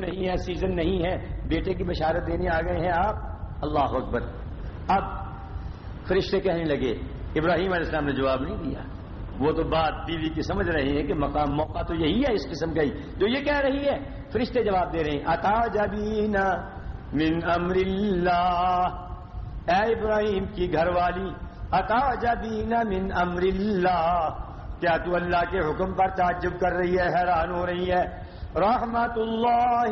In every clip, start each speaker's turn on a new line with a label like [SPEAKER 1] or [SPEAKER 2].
[SPEAKER 1] نہیں ہے سیزن نہیں ہے۔ بیٹے کی بشارت دینے آ گئے ہیں آپ۔ اللہ اکبر۔ اب فرشتے کہنے لگے، ابراہیم علیہ السلام نے جواب نہیں دیا۔ وہ تو بات بیوی کی سمجھ رہے ہیں کہ مقام موقع تو یہی ہے اس قسم کا ہی۔ جو یہ کہہ رہی ہے، فرشتے جواب دے رہے ہیں۔ اتا جبینا من امر اللہ۔ اے ابراہیم کی گھر والی، اتا جبینا من امر اللہ۔ کیا تو اللہ کے حکم پر تعجب کر رہی ہے، حیران ہو رہی ہے؟ رحمت اللہ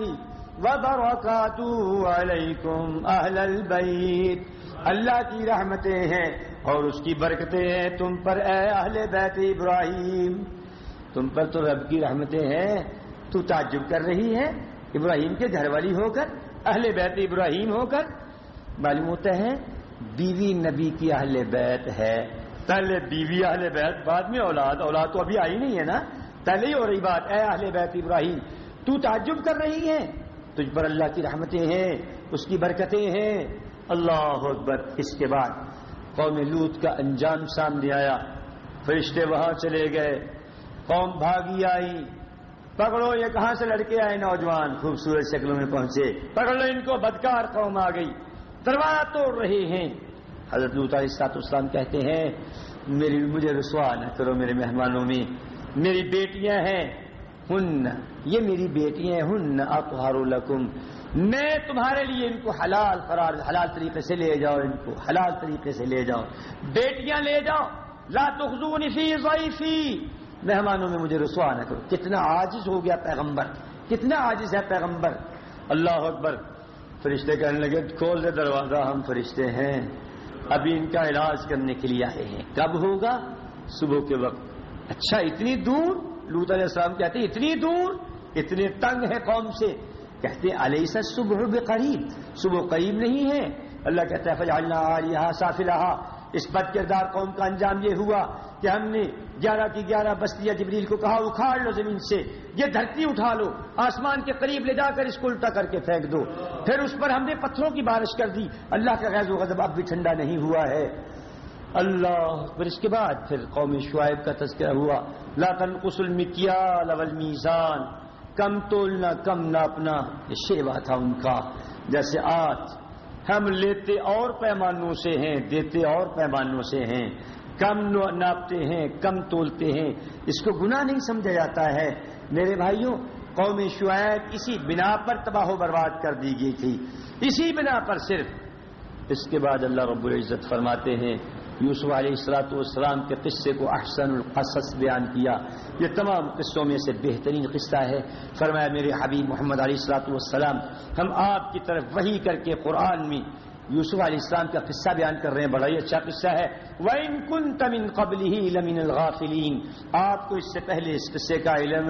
[SPEAKER 1] وبرکاتہ علیکم اہل البیت۔ اللہ کی رحمتیں ہیں اور اس کی برکتیں ہیں تم پر، اے اہل بیت ابراہیم۔ تم پر تو رب کی رحمتیں ہیں۔ تو تعجب کر رہی ہے ابراہیم کے گھر والی ہو کر، اہل بیت ابراہیم ہو کر۔ معلوم ہوتا ہے، بیوی نبی کی اہل بیت ہے۔ پہلے بیوی اہل بیت، بعد میں اولاد۔ اولاد تو ابھی آئی نہیں ہے نا؟ پہلے ہی ہو رہی بات، اے اہل بیت ابراہیم۔ تو تعجب کر رہی ہے تجھ پر اللہ کی رحمتیں ہیں، اس کی برکتیں ہیں۔ اللہ اکبر۔ اس کے بعد قوم لوت کا انجام سامنے آیا۔ فرشتے وہاں چلے گئے۔ قوم بھاگی آئی۔ پکڑو یہ کہاں سے لڑکے آئے نوجوان؟ خوبصورت شکلوں میں پہنچے۔ پکڑ لو ان کو، بدکار قوم آ گئی۔ دروازہ توڑ رہے ہیں۔ حضرت لوتا سات اسلام کہتے ہیں، میری، مجھے رسوا نہ کرو میرے مہمانوں میں۔ میری بیٹیاں ہیں۔ ہن، یہ میری بیٹیاں ہن اطہار لکم۔ میں تمہارے لیے ان کو حلال قرار حلال طریقے سے لے جاؤ، ان کو حلال طریقے سے لے جاؤ۔ بیٹیاں لے جاؤ۔ لا تخزون فی ضعیفی مہمانوں میں مجھے رسوا نہ کرو۔ کتنا عاجز ہو گیا پیغمبر۔ کتنا عاجز ہے پیغمبر۔ اللہ اکبر۔ فرشتے کہنے لگے، کھول دے دروازہ، ہم فرشتے ہیں۔ ابھی ان کا علاج کرنے کے لیے آئے ہیں۔ کب ہوگا؟ صبح کے وقت۔ اچھا اتنی دور؟ لوت علیہ السلام کہتے ہیں، اتنی دور، اتنے تنگ ہے قوم سے۔ کہتے ہیں علیہ صبح بے قریب صبح قریب نہیں ہے۔ اللہ کہتا ہے، فجعلنا عالیہا سافلہا۔ اس بد کردار قوم کا انجام یہ ہوا کہ ہم نے گیارہ کی گیارہ بستیاں جبریل کو کہا، اکھاڑ لو زمین سے، یہ دھرتی اٹھا لو، آسمان کے قریب لے جا کر اس کو الٹا کر کے پھینک دو۔ پھر اس پر ہم نے پتھروں کی بارش کر دی۔ اللہ کا غیظ و غضب اب بھی ٹھنڈا نہیں ہوا ہے۔ اللہ، پھر اس کے بعد پھر قوم شعیب کا تذکرہ ہوا۔ لا تنقص المکیال والمیزان کم تولنا، کم ناپنا، یہ شیوا تھا ان کا۔ جیسے آج ہم لیتے اور پیمانوں سے ہیں، دیتے اور پیمانوں سے ہیں، کم ناپتے ہیں، کم تولتے ہیں۔ اس کو گناہ نہیں سمجھا جاتا ہے۔ میرے بھائیوں، قوم شعیب اسی بنا پر تباہ و برباد کر دی گئی تھی۔ اسی بنا پر صرف اس کے بعد اللہ رب العزت فرماتے ہیں یوسف علیہ السلاۃ والسلام کے قصے کو احسن القصص بیان کیا۔ یہ تمام قصوں میں سے بہترین قصہ ہے۔ فرمایا، میرے حبیب محمد علیہ السلاۃ والسلام، ہم آپ کی طرف وہی کر کے قرآن میں یوسف علیہ السلام کا قصہ بیان کر رہے ہیں۔ بڑا ہی اچھا قصہ ہے۔ وَإِن كُنْتَ مِن قَبْلِهِ لَمِنَ الْغَافِلِينَ۔ آپ کو اس سے پہلے اس قصے کا علم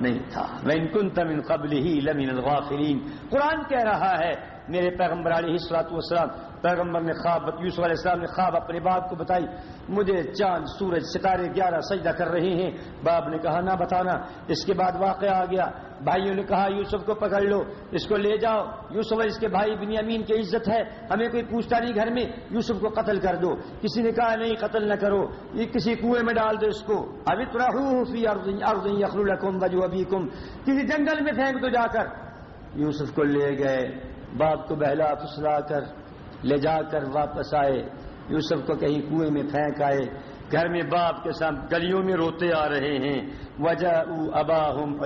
[SPEAKER 1] نہیں تھا۔ وَإِن كُنْتَ مِن قَبْلِهِ لَمِنَ الْغَافِلِينَ۔ قرآن کہہ رہا ہے، میرے پیغمبر علیہ السلاط والسلام پیغمبر نے خواب، یوسف علیہ السلام نے خواب اپنے باپ کو بتائی، مجھے چاند، سورج، ستارے گیارہ سجدہ کر رہے ہیں۔ باپ نے کہا، نہ بتانا۔ اس کے بعد واقعہ آ گیا۔ بھائیوں نے کہا، یوسف کو پکڑ لو، اس کو لے جاؤ۔ یوسف اس کے بھائی بنیامین کی عزت ہے۔ ہمیں کوئی پوچھتا نہیں گھر میں، یوسف کو قتل کر دو۔ کسی نے کہا، نہیں، قتل نہ کرو۔ یہ کسی کنویں میں ڈال دو اس کو۔ ابھی بجو ابھی کم کسی جنگل میں پھینک دو جا کر۔ یوسف کو لے گئے۔ باپ کو بہلا، پسلا کر۔ لے جا کر واپس آئے۔ یوسف کو کہیں کنویں میں پھینک آئے۔ گھر میں باپ کے ساتھ گلیوں میں روتے آ رہے ہیں۔ وجہ ابا ہم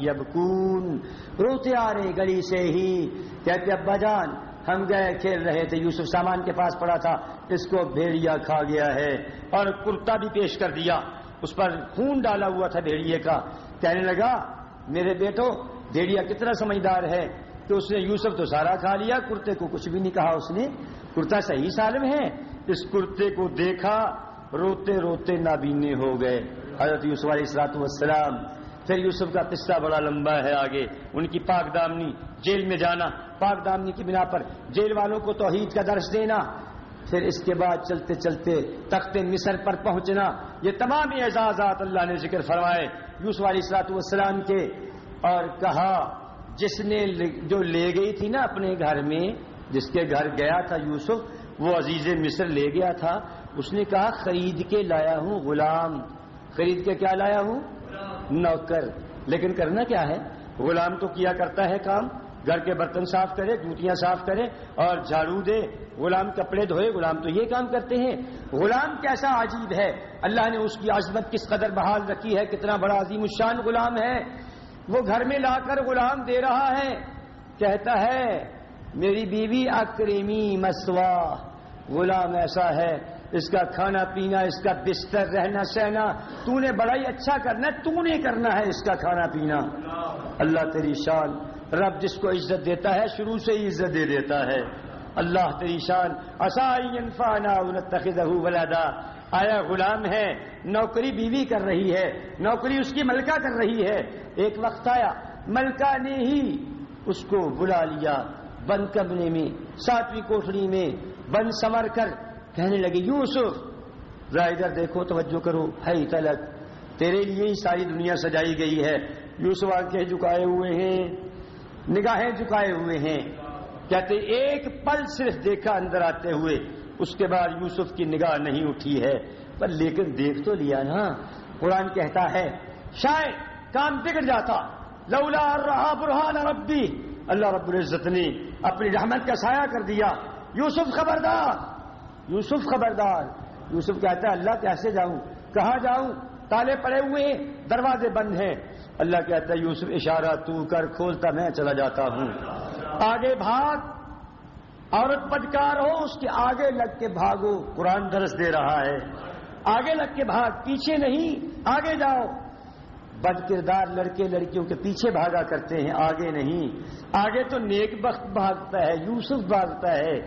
[SPEAKER 1] یبکون۔ روتے آ رہے گلی سے ہی۔ کہتے ابا جان، ہم گئے، کھیل رہے تھے۔ یوسف سامان کے پاس پڑا تھا۔ اس کو بھیڑیا کھا گیا ہے۔ اور کرتا بھی پیش کر دیا۔ اس پر خون ڈالا ہوا تھا بھیڑیے کا۔ کہنے لگا، میرے بیٹو، بھیڑیا کتنا سمجھدار ہے۔ کہ اس نے یوسف تو سارا کھا لیا، کرتے کو کچھ بھی نہیں کہا اس نے۔ کرتا صحیح سالم ہے۔ اس کرتے کو دیکھا، روتے روتے نابینے ہو گئے۔ حضرت یوسف علیہ السلاط والسلام۔ پھر یوسف کا قصہ بڑا لمبا ہے آگے۔ ان کی پاک دامنی، جیل میں جانا۔ پاک دامنی کی بنا پر جیل والوں کو توحید کا درس دینا۔ پھر اس کے بعد چلتے چلتے تخت مصر پر پہنچنا۔ یہ تمام اعزازات اللہ نے ذکر فرمائے۔ یوسف علیہ السلاط والسلام کے اور کہا جس نے جو لے گئی تھی نا اپنے گھر میں، جس کے گھر گیا تھا یوسف، وہ عزیز مصر لے گیا تھا، اس نے کہا، خرید کے لایا ہوں غلام۔ خرید کے کیا لایا ہوں؟ نوکر۔ لیکن کرنا کیا ہے؟ غلام تو کیا کرتا ہے کام؟ گھر کے برتن صاف کرے، جوتیاں صاف کرے اور جھاڑو دے۔ غلام کپڑے دھوئے، غلام تو یہ کام کرتے ہیں۔ غلام کیسا عجیب ہے؟ اللہ نے اس کی عظمت کس قدر بحال رکھی ہے؟ کتنا بڑا عظیم الشان غلام ہے۔ وہ گھر میں لا کر غلام دے رہا ہے، کہتا ہے، میری بیوی اکریمی مسوا، غلام ایسا ہے، اس کا کھانا پینا، اس کا بستر رہنا سہنا، تو نے بڑا ہی اچھا کرنا ہے، تو نے کرنا ہے اس کا کھانا پینا۔ اللہ تیری شان، رب جس کو عزت دیتا ہے، شروع سے ہی عزت دے دیتا ہے۔ اللہ تیری شان اصائنفانا ولادا۔ آیا غلام ہے، نوکری بیوی کر رہی ہے، نوکری اس کی ملکہ کر رہی ہے۔ ایک وقت آیا، ملکہ نے ہی اس کو بلا لیا، بند کمرے میں، ساتویں کوٹڑی میں، بند سمر کر کہنے لگے، یوسف، ذرا ادھر دیکھو، توجہ کرو، ہے تلک تیرے لیے ہی ساری دنیا سجائی گئی ہے۔ یوسف آنکھیں جھکائے ہوئے ہیں، نگاہیں جھکائے ہوئے ہیں۔ کہتے، ایک پل صرف دیکھا، اندر آتے ہوئے۔ اس کے بعد یوسف کی نگاہ نہیں اٹھی ہے، پر لیکن دیکھ تو لیا نا قرآن کہتا ہے، شاید کام بگڑ جاتا، لولا رہا برہان ربی، اللہ رب العزت نے اپنی رحمت کا سایہ کر دیا۔ یوسف خبردار یوسف خبردار۔ یوسف کہتا ہے، اللہ کیسے جاؤں؟ کہاں جاؤں؟ تالے پڑے ہوئے، دروازے بند ہیں۔ اللہ کہتا ہے، یوسف، اشارہ تو کر، کھولتا میں چلا جاتا ہوں۔ آگے بھاگ عورت بدکار ہو، اس کے آگے لگ کے بھاگو، قرآن درس دے رہا ہے۔ آگے لگ کے بھاگ، پیچھے نہیں، آگے جاؤ۔ بد کردار لڑکے لڑکیوں کے پیچھے بھاگا کرتے ہیں، آگے نہیں۔ آگے تو نیک بخت بھاگتا ہے، یوسف بھاگتا ہے۔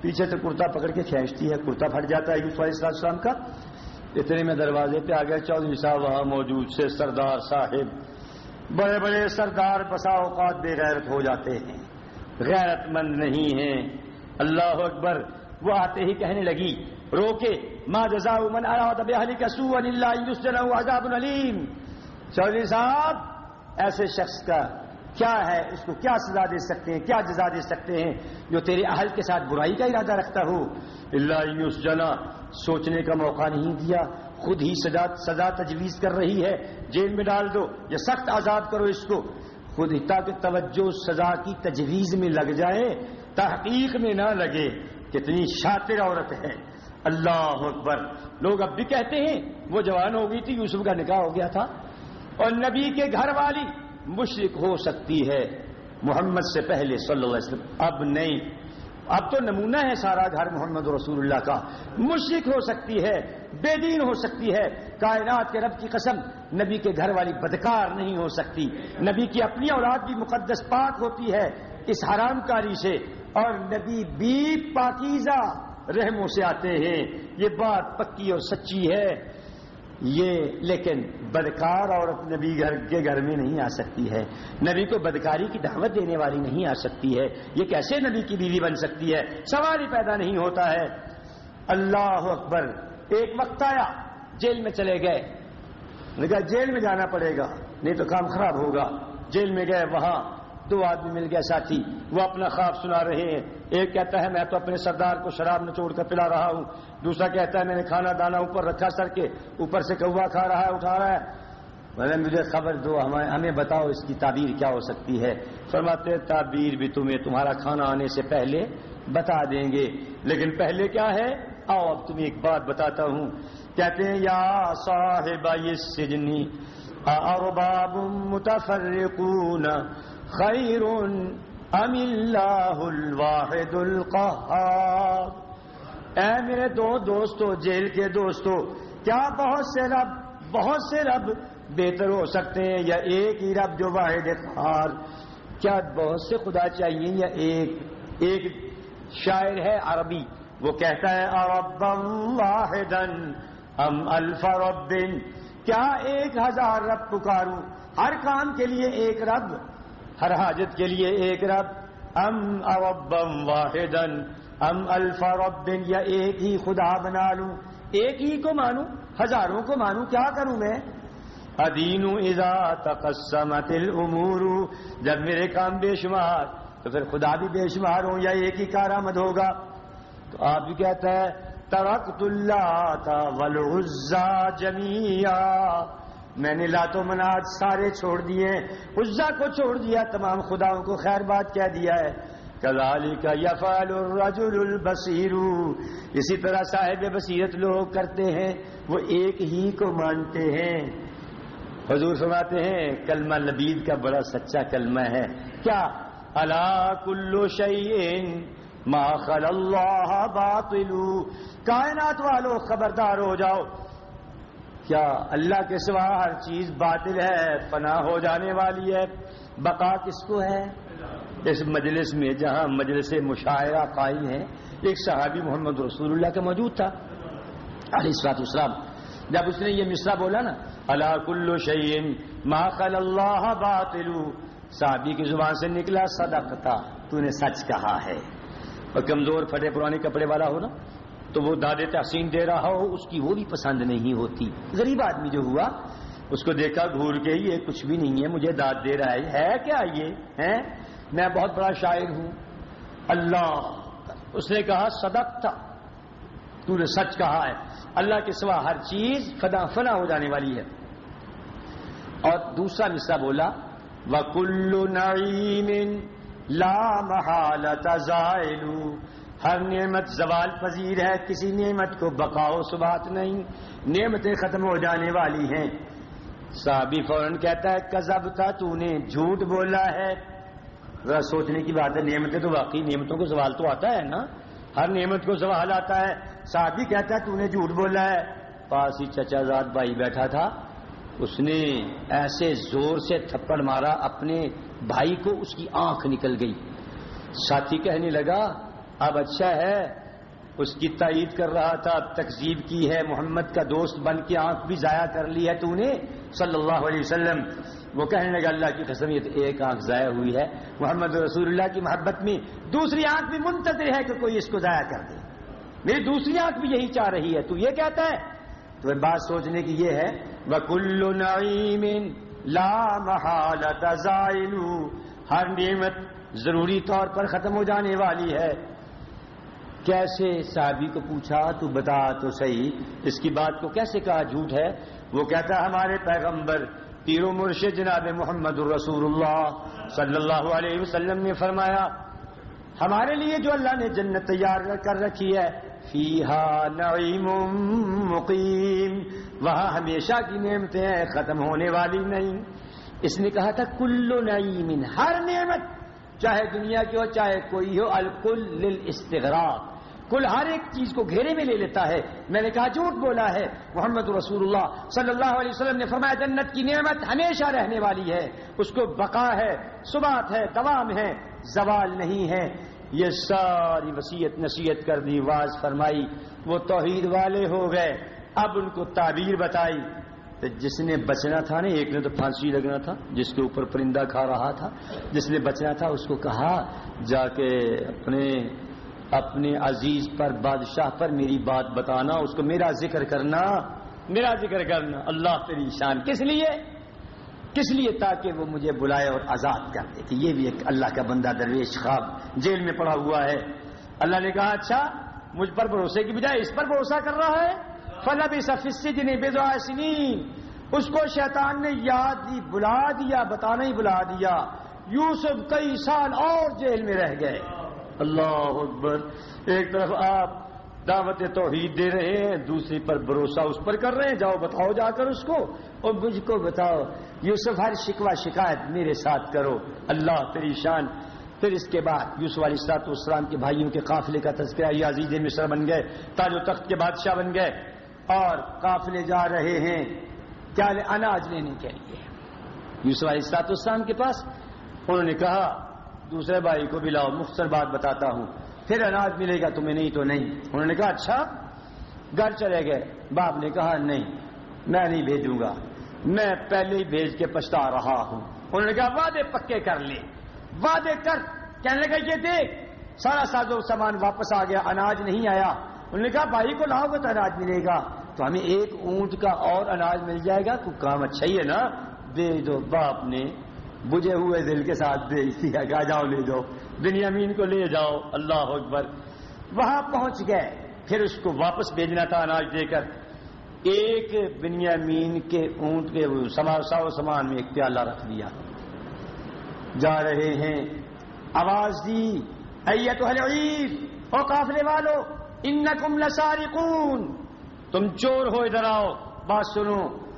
[SPEAKER 1] پیچھے سے کرتا پکڑ کے کھینچتی ہے، کرتا پھٹ جاتا ہے یوسف علیہ السلام کا۔ اتنے میں دروازے پہ آ گئے چودھری صاحب وہاں موجود سے سردار صاحب۔ بڑے بڑے سردار بسا اوقات بے غیرت ہو جاتے ہیں۔ غیرت مند نہیں ہیں۔ اللہ اکبر، وہ آتے ہی کہنے لگی، روکے ماں جزا من کا سو اللہ عذاب چودھری صاحب، ایسے شخص کا کیا ہے؟ اس کو کیا سزا دے سکتے ہیں؟ کیا جزا دے سکتے ہیں؟ جو تیرے اہل کے ساتھ برائی کا ارادہ رکھتا ہو۔ اللہ یوس جنا سوچنے کا موقع نہیں دیا۔ خود ہی سزا سزا تجویز کر رہی ہے۔ جیل میں ڈال دو، یا سخت آزاد کرو اس کو۔ خود ہی تاکہ توجہ، سزا کی تجویز میں لگ جائے۔ تحقیق میں نہ لگے کتنی شاطر عورت ہے۔ اللہ اکبر۔ لوگ اب بھی کہتے ہیں، وہ جوان ہو گئی تھی، یوسف کا نکاح ہو گیا تھا۔ اور نبی کے گھر والی مشرق ہو سکتی ہے محمد سے پہلے صلی اللہ علیہ وسلم۔ اب نہیں۔ اب تو نمونہ ہے سارا گھر محمد رسول اللہ کا۔ مشرق ہو سکتی ہے، بے دین ہو سکتی ہے۔ کائنات کے رب کی قسم، نبی کے گھر والی بدکار نہیں ہو سکتی۔ نبی کی اپنی اولاد بھی مقدس پاک ہوتی ہے۔ اس حرام کاری سے اور نبی بھی پاکیزہ رحموں سے آتے ہیں۔ یہ بات پکی اور سچی ہے۔ یہ لیکن بدکار عورت نبی گھر کے گھر میں نہیں آ سکتی ہے۔ نبی کو بدکاری کی دعوت دینے والی نہیں آ سکتی ہے۔ یہ کیسے نبی کی بیوی بن سکتی ہے؟ سوال ہی پیدا نہیں ہوتا ہے۔ اللہ اکبر، ایک وقت آیا، جیل میں چلے گئے۔ کہا جیل میں جانا پڑے گا، نہیں تو کام خراب ہوگا۔ جیل میں گئے، وہاں دو آدمی مل گئے ساتھی، وہ اپنا خواب سنا رہے ہیں۔ ایک کہتا ہے، میں تو اپنے سردار کو شراب نچوڑ کر پلا رہا ہوں۔ دوسرا کہتا ہے، میں نے کھانا دانا اوپر رکھا سر کے، اوپر سے کوا کھا رہا ہے، اٹھا رہا ہے۔ میں مجھے خبر دو، ہمیں بتاؤ اس کی تعبیر کیا ہو سکتی ہے۔ فرماتے تعبیر بھی تمہیں تمہارا کھانا آنے سے پہلے بتا دیں گے۔ لیکن پہلے کیا ہے؟ آؤ، اب تمہیں ایک بات بتاتا ہوں۔ کہتے ہیں، یا صاحب سجنی۔ ارباب متفرقون۔ خیر ام اللہ الواحد القہار اے میرے دو دوستو، جیل کے دوستو، کیا بہت سے رب، بہت سے رب بہتر ہو سکتے ہیں یا ایک ہی رب جو واحد قہار؟ کیا بہت سے خدا چاہیے یا ایک؟ ایک شاعر ہے عربی، وہ کہتا ہے عرب واحدن ام الف رب؟ کیا ایک ہزار رب پکاروں؟ ہر کام کے لیے ایک رب؟ ہر حاجت کے لیے ایک رب۔ ام اربم واحدن، ام الفا رب یا ایک ہی خدا بنا لوں۔ ایک ہی کو مانوں، ہزاروں کو مانوں، کیا کروں میں؟ ادین اذا تقسمت الامور، جب میرے کام بے شمار، تو پھر خدا بھی بے شمار ہوں، یا ایک ہی کارآمد ہوگا۔ تو آپ بھی کہتا ہے ترقت اللہ ولعزا جمیا میں نے لاتو مناد سارے چھوڑ دیے عزا کو چھوڑ دیا، تمام خداؤں کو خیر بات کہہ دیا ہے۔ کلالی کا یفال الرجل البصیر۔ اسی طرح صاحب بصیرت لوگ کرتے ہیں، وہ ایک ہی کو مانتے ہیں۔ حضور فرماتے ہیں، کلمہ لبید کا بڑا سچا کلمہ ہے۔ کیا؟ اللہ کلو شعین ما خل اللہ باطل کائنات والو خبردار ہو جاؤ۔ کیا اللہ کے سوا ہر چیز باطل ہے فنا ہو جانے والی ہے۔ بقا کس کو ہے؟ اس مجلس میں جہاں مجلس مشاعرہ قائم ہے۔ ایک صحابی محمد رسول اللہ کا موجود تھا، علیہ السلاط اسلام جب اس نے یہ مصرا بولا نا اللہ کلو شعین ما خل اللہ باطل صحابی کی زبان سے نکلا، صدقتا، تو نے سچ کہا ہے۔ اور کمزور پھٹے پرانے کپڑے والا ہو نا۔ تو وہ دادے تحسین دے رہا ہو، اس کی وہ بھی پسند نہیں ہوتی۔ غریب آدمی جو ہوا، اس کو دیکھا گھور کے یہ کچھ بھی نہیں ہے، مجھے داد دے رہا ہے۔ ہے کیا یہ؟ ہے میں بہت بڑا شاعر ہوں۔ اللہ۔ اس نے کہا صدق تھا تو نے سچ کہا ہے۔ اللہ کے سوا ہر چیز فدا فنا ہو جانے والی ہے۔ اور دوسرا مصرا بولا وکل نعیم لا محالت زائل۔ ہر نعمت زوال پذیر ہے، کسی نعمت کو بقاؤ سبات نہیں، نعمتیں ختم ہو جانے والی ہیں۔ صحابی فوراً کہتا ہے کزب تھا تو نے جھوٹ بولا ہے۔ ذرا سوچنے کی بات ہے، نعمتیں تو واقعی، نعمتوں کو سوال تو آتا ہے نا۔ ہر نعمت کو سوال آتا ہے۔ صحابی کہتا ہے تو نے جھوٹ بولا ہے۔ پاس ہی چچا زاد بھائی بیٹھا تھا۔ اس نے ایسے زور سے تھپڑ مارا، اپنے بھائی کو اس کی آنکھ نکل گئی۔ ساتھی کہنے لگا اب اچھا ہے، اس کی تائید کر رہا تھا اب تقزیب کی ہے، محمد کا دوست بن کے آنکھ بھی ضائع کر لی ہے تو نے صلی اللہ علیہ وسلم، وہ کہنے لگا، اللہ کی قسم، یہ ایک آنکھ ضائع ہوئی ہے۔ محمد رسول اللہ کی محبت میں دوسری آنکھ بھی منتظر ہے کہ کوئی اس کو ضائع کر دے۔ میری دوسری آنکھ بھی یہی چاہ رہی ہے، تو یہ کہتا ہے۔ تو بات سوچنے کی یہ ہے وکل نعیم لا محالت زائل۔ ہر نعمت ضروری طور پر ختم ہو جانے والی ہے۔ کیسے صحابی کو پوچھا، تو بتا تو صحیح، اس کی بات کو کیسے کہا؟ جھوٹ ہے۔ وہ کہتا، ہمارے پیغمبر، پیر و مرشد جناب محمد الرسول اللہ صلی اللہ علیہ وسلم نے فرمایا، ہمارے لیے جو اللہ نے جنت تیار کر رکھی ہے، فیہا نعیم مقیم، وہاں ہمیشہ کی نعمتیں ختم ہونے والی نہیں۔ اس نے کہا تھا کلو نعیم، ہر نعمت چاہے دنیا کی ہو، چاہے کوئی ہو، الکل للاستغراق۔ کل ہر ایک چیز کو گھیرے میں لے لیتا ہے۔ میں نے کہا، جھوٹ بولا ہے۔ محمد رسول اللہ صلی اللہ علیہ وسلم نے فرمایا، جنت کی نعمت ہمیشہ رہنے والی ہے۔ اس کو بقا ہے سبات ہے، دوام ہے۔ زوال نہیں ہے۔ یہ ساری وسیعت نصیحت کر دی، واز فرمائی، وہ توحید والے ہو گئے۔ اب ان کو تعبیر بتائی۔ جس نے بچنا تھا نا ایک نے تو پھانسی لگنا تھا، جس کے اوپر پرندہ کھا رہا تھا، جس نے بچنا تھا، اس کو کہا، جا کے اپنے اپنے عزیز پر، بادشاہ پر میری بات بتانا، اس کو میرا ذکر کرنا۔ میرا ذکر کرنا، اللہ تیری شان کس لیے؟ کس لیے؟ تاکہ وہ مجھے بلائے اور آزاد کر دے۔ کہ یہ بھی ایک اللہ کا بندہ درویش خواب جیل میں پڑا ہوا ہے۔ اللہ نے کہا اچھا مجھ پر بھروسے کی بجائے اس پر بھروسہ کر رہا ہے۔ فلبی سفسی جنہیں بے اس کو شیطان نے یاد دی، بلا دیا، بتانا ہی بلا دیا۔ یوسف کئی سال اور جیل میں رہ گئے۔ اللہ اکبر۔ ایک طرف آپ دعوت توحید دے رہے ہیں، دوسری پر بھروسہ اس پر کر رہے ہیں۔ جاؤ بتاؤ، جا کر اس کو۔ اور مجھ کو بتاؤ، یوسف ہر شکوا شکایت میرے ساتھ کرو۔ اللہ تیری شان۔ پھر اس کے بعد یوسف علیہ السلاط اسلام کے بھائیوں کے قافلے کا تذکرہ یہ عزیز مصر بن گئے، تاج و تخت کے بادشاہ بن گئے۔ اور قافلے جا رہے ہیں۔ کیا اناج لینے کے لیے؟ یوسف علیہ السلاط اسلام کے پاس انہوں نے کہا، دوسرے بھائی کو بھی لاؤ، مختصر بات بتاتا ہوں۔ پھر اناج ملے گا، تمہیں نہیں تو نہیں۔ انہوں نے کہا اچھا گھر چلے گئے۔ باپ نے کہا، نہیں، میں نہیں بھیجوں گا۔ میں پہلے ہی بھیج کے پچھتا رہا ہوں۔ انہوں نے کہا، وعدے پکے کر لے۔ وعدے کر۔ کہنے لگا یہ دیکھ، سارا ساز و سامان واپس آ گیا، اناج نہیں آیا۔ انہوں نے کہا، بھائی کو لاؤ گے تو اناج ملے گا۔ تو ہمیں ایک اونٹ کا اور اناج مل جائے گا، تو کام اچھا ہی ہے نا؟ دے دو باپ نے بجے ہوئے دل کے ساتھ بھیج دیا کہا جاؤ لے جاؤ، بنیامین کو لے جاؤ، اللہ اکبر۔ وہاں پہنچ گئے، پھر اس کو واپس بھیجنا تھا اناج دے کر۔ ایک بنیامین کے اونٹ کے ساو سامان میں ایک پیالہ رکھ دیا۔ جا رہے ہیں۔ آواز دی ایت عید او قافلے والو، انکم لسارقون۔ تم چور ہو ادھر آؤ۔ بات سنو۔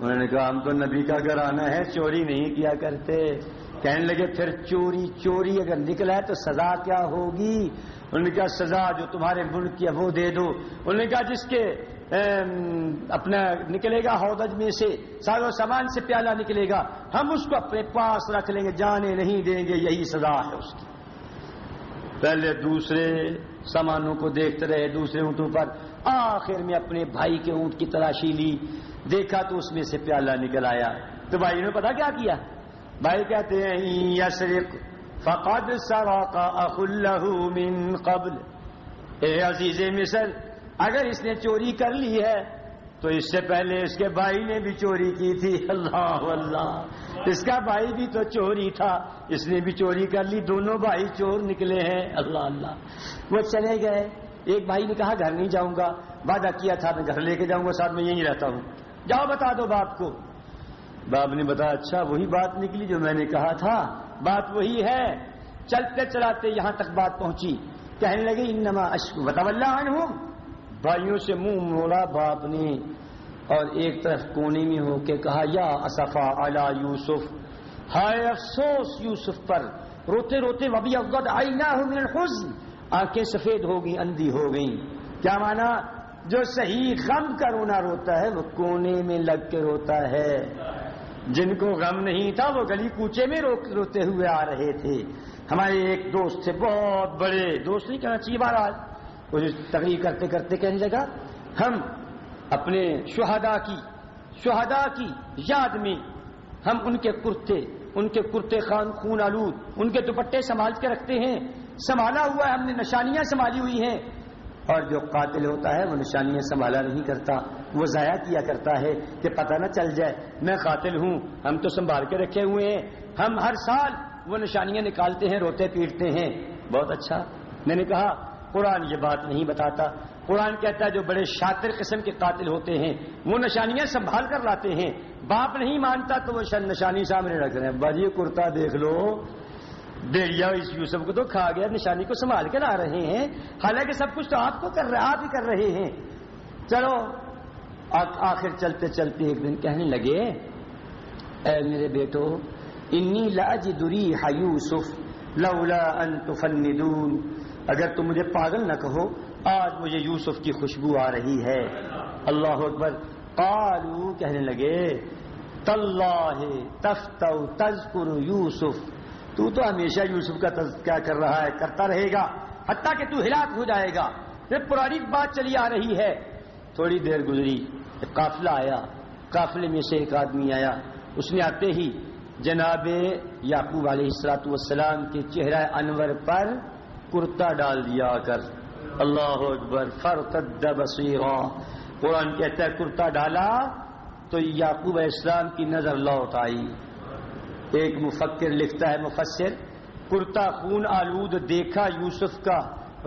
[SPEAKER 1] انہوں نے کہا ہم تو نبی کا گھر آنا ہے چوری نہیں کیا کرتے۔ کہنے لگے پھر چوری چوری اگر نکلا ہے تو سزا کیا ہوگی؟ انہوں نے کہا سزا جو تمہارے ملک کی ہے وہ دے دو۔ انہوں نے کہا جس کے اپنا نکلے گا ہودج میں سے سارو سامان سے پیالہ نکلے گا ہم اس کو اپنے پاس رکھ لیں گے جانے نہیں دیں گے یہی سزا ہے اس کی۔ پہلے دوسرے سامانوں کو دیکھتے رہے، دوسرے اونٹوں پر آخر میں اپنے بھائی کے اونٹ کی تلاشی لی۔ دیکھا تو اس میں سے پیالہ نکل آیا۔ تو بھائی نے پتا کیا کیا؟ بھائی کہتے ہیں یسرق، فقد اخ من قبل اے عزیز مصر، اگر اس نے چوری کر لی ہے تو اس سے پہلے اس کے بھائی نے بھی چوری کی تھی۔ اللہ اللہ۔ اس کا بھائی بھی تو چوری تھا۔ اس نے بھی چوری کر لی۔ دونوں بھائی چور نکلے ہیں۔ اللہ اللہ۔ وہ چلے گئے۔ ایک بھائی نے کہا، گھر نہیں جاؤں گا۔ وعدہ کیا تھا، میں گھر لے کے جاؤں گا، ساتھ میں یہیں رہتا ہوں۔ جاؤ، بتا دو باپ کو۔ باپ نے بتایا اچھا وہی بات نکلی جو میں نے کہا تھا۔ بات وہی ہے۔ چلتے چلاتے یہاں تک بات پہنچی۔ کہنے لگے، انما اشک بتا عنہم۔ بھائیوں سے منہ موڑا باپ نے اور ایک طرف کونے میں ہو کے کہا، یا اصفا علی یوسف، ہائے افسوس یوسف پر، روتے روتے وبی افغد آئی نہ ہو الحزن۔ آنکھیں سفید ہو گئی اندھی ہو گئی کیا مانا؟ جو صحیح غم کا رونا روتا ہے، وہ کونے میں لگ کے روتا ہے۔ جن کو غم نہیں تھا، وہ گلی کوچے میں روتے ہوئے آ رہے تھے۔ ہمارے ایک دوست تھے، بہت بڑے۔ دوست نہیں کہنا چاہیے بار وہ تقریر کرتے کرتے کہنے لگا، ہم اپنے شہدا کی شہدا کی یاد میں ہم ان کے کرتے، ان کے کرتے خان، خون، آلود، ان کے دوپٹے سنبھال کے رکھتے ہیں۔ سنبھالا ہوا ہے، ہم نے نشانیاں سنبھالی ہوئی ہیں۔ اور جو قاتل ہوتا ہے، وہ نشانیاں سنبھالا نہیں کرتا۔ وہ ضائع کیا کرتا ہے کہ پتہ نہ چل جائے، میں قاتل ہوں، ہم تو سنبھال کے رکھے ہوئے ہیں۔ ہم ہر سال وہ نشانیاں نکالتے ہیں، روتے پیٹتے ہیں۔ بہت اچھا۔ میں نے کہا قرآن یہ بات نہیں بتاتا۔ قرآن کہتا ہے جو بڑے شاطر قسم کے قاتل ہوتے ہیں، وہ نشانیاں سنبھال کر لاتے ہیں۔ باپ نہیں مانتا تو وہ نشانی سامنے رکھ رہے ہیں۔ بجی کرتا دیکھ لو۔ بیڑیا اس یوسف کو تو کھا گیا، نشانی کو سنبھال کے لا رہے ہیں۔ حالانکہ سب کچھ تو آپ کو کر رہے آپ ہی کر رہے ہیں۔ چلو آخر چلتے چلتے ایک دن کہنے لگے، اے میرے بیٹو، انی لاج دری یوسف، لولا ان تفندون۔ اگر تم مجھے پاگل نہ کہو، آج مجھے یوسف کی خوشبو آ رہی ہے۔ اللہ اکبر۔ قالو کہنے لگے تلّہ تفتو تذکر یوسف۔ تو تو ہمیشہ یوسف کا کیا کر رہا ہے، کرتا رہے گا، حتیٰ کہ تو ہلاک ہو جائے گا۔ پھر پرانی بات چلی آ رہی ہے۔ تھوڑی دیر گزری قافلہ آیا۔ قافلے میں سے ایک آدمی آیا۔ اس نے آتے ہی جناب یعقوب علیہ السلاط والسلام کے چہرہ انور پر کرتا ڈال دیا کر۔ اللہ اکبر فرقد بصیرا۔ قرآن کہتا ہے، کرتا ڈالا تو یعقوب علیہ السلام کی نظر لوٹ آئی۔ ایک مفکر لکھتا ہے، مفسر، کرتا خون آلود دیکھا یوسف کا،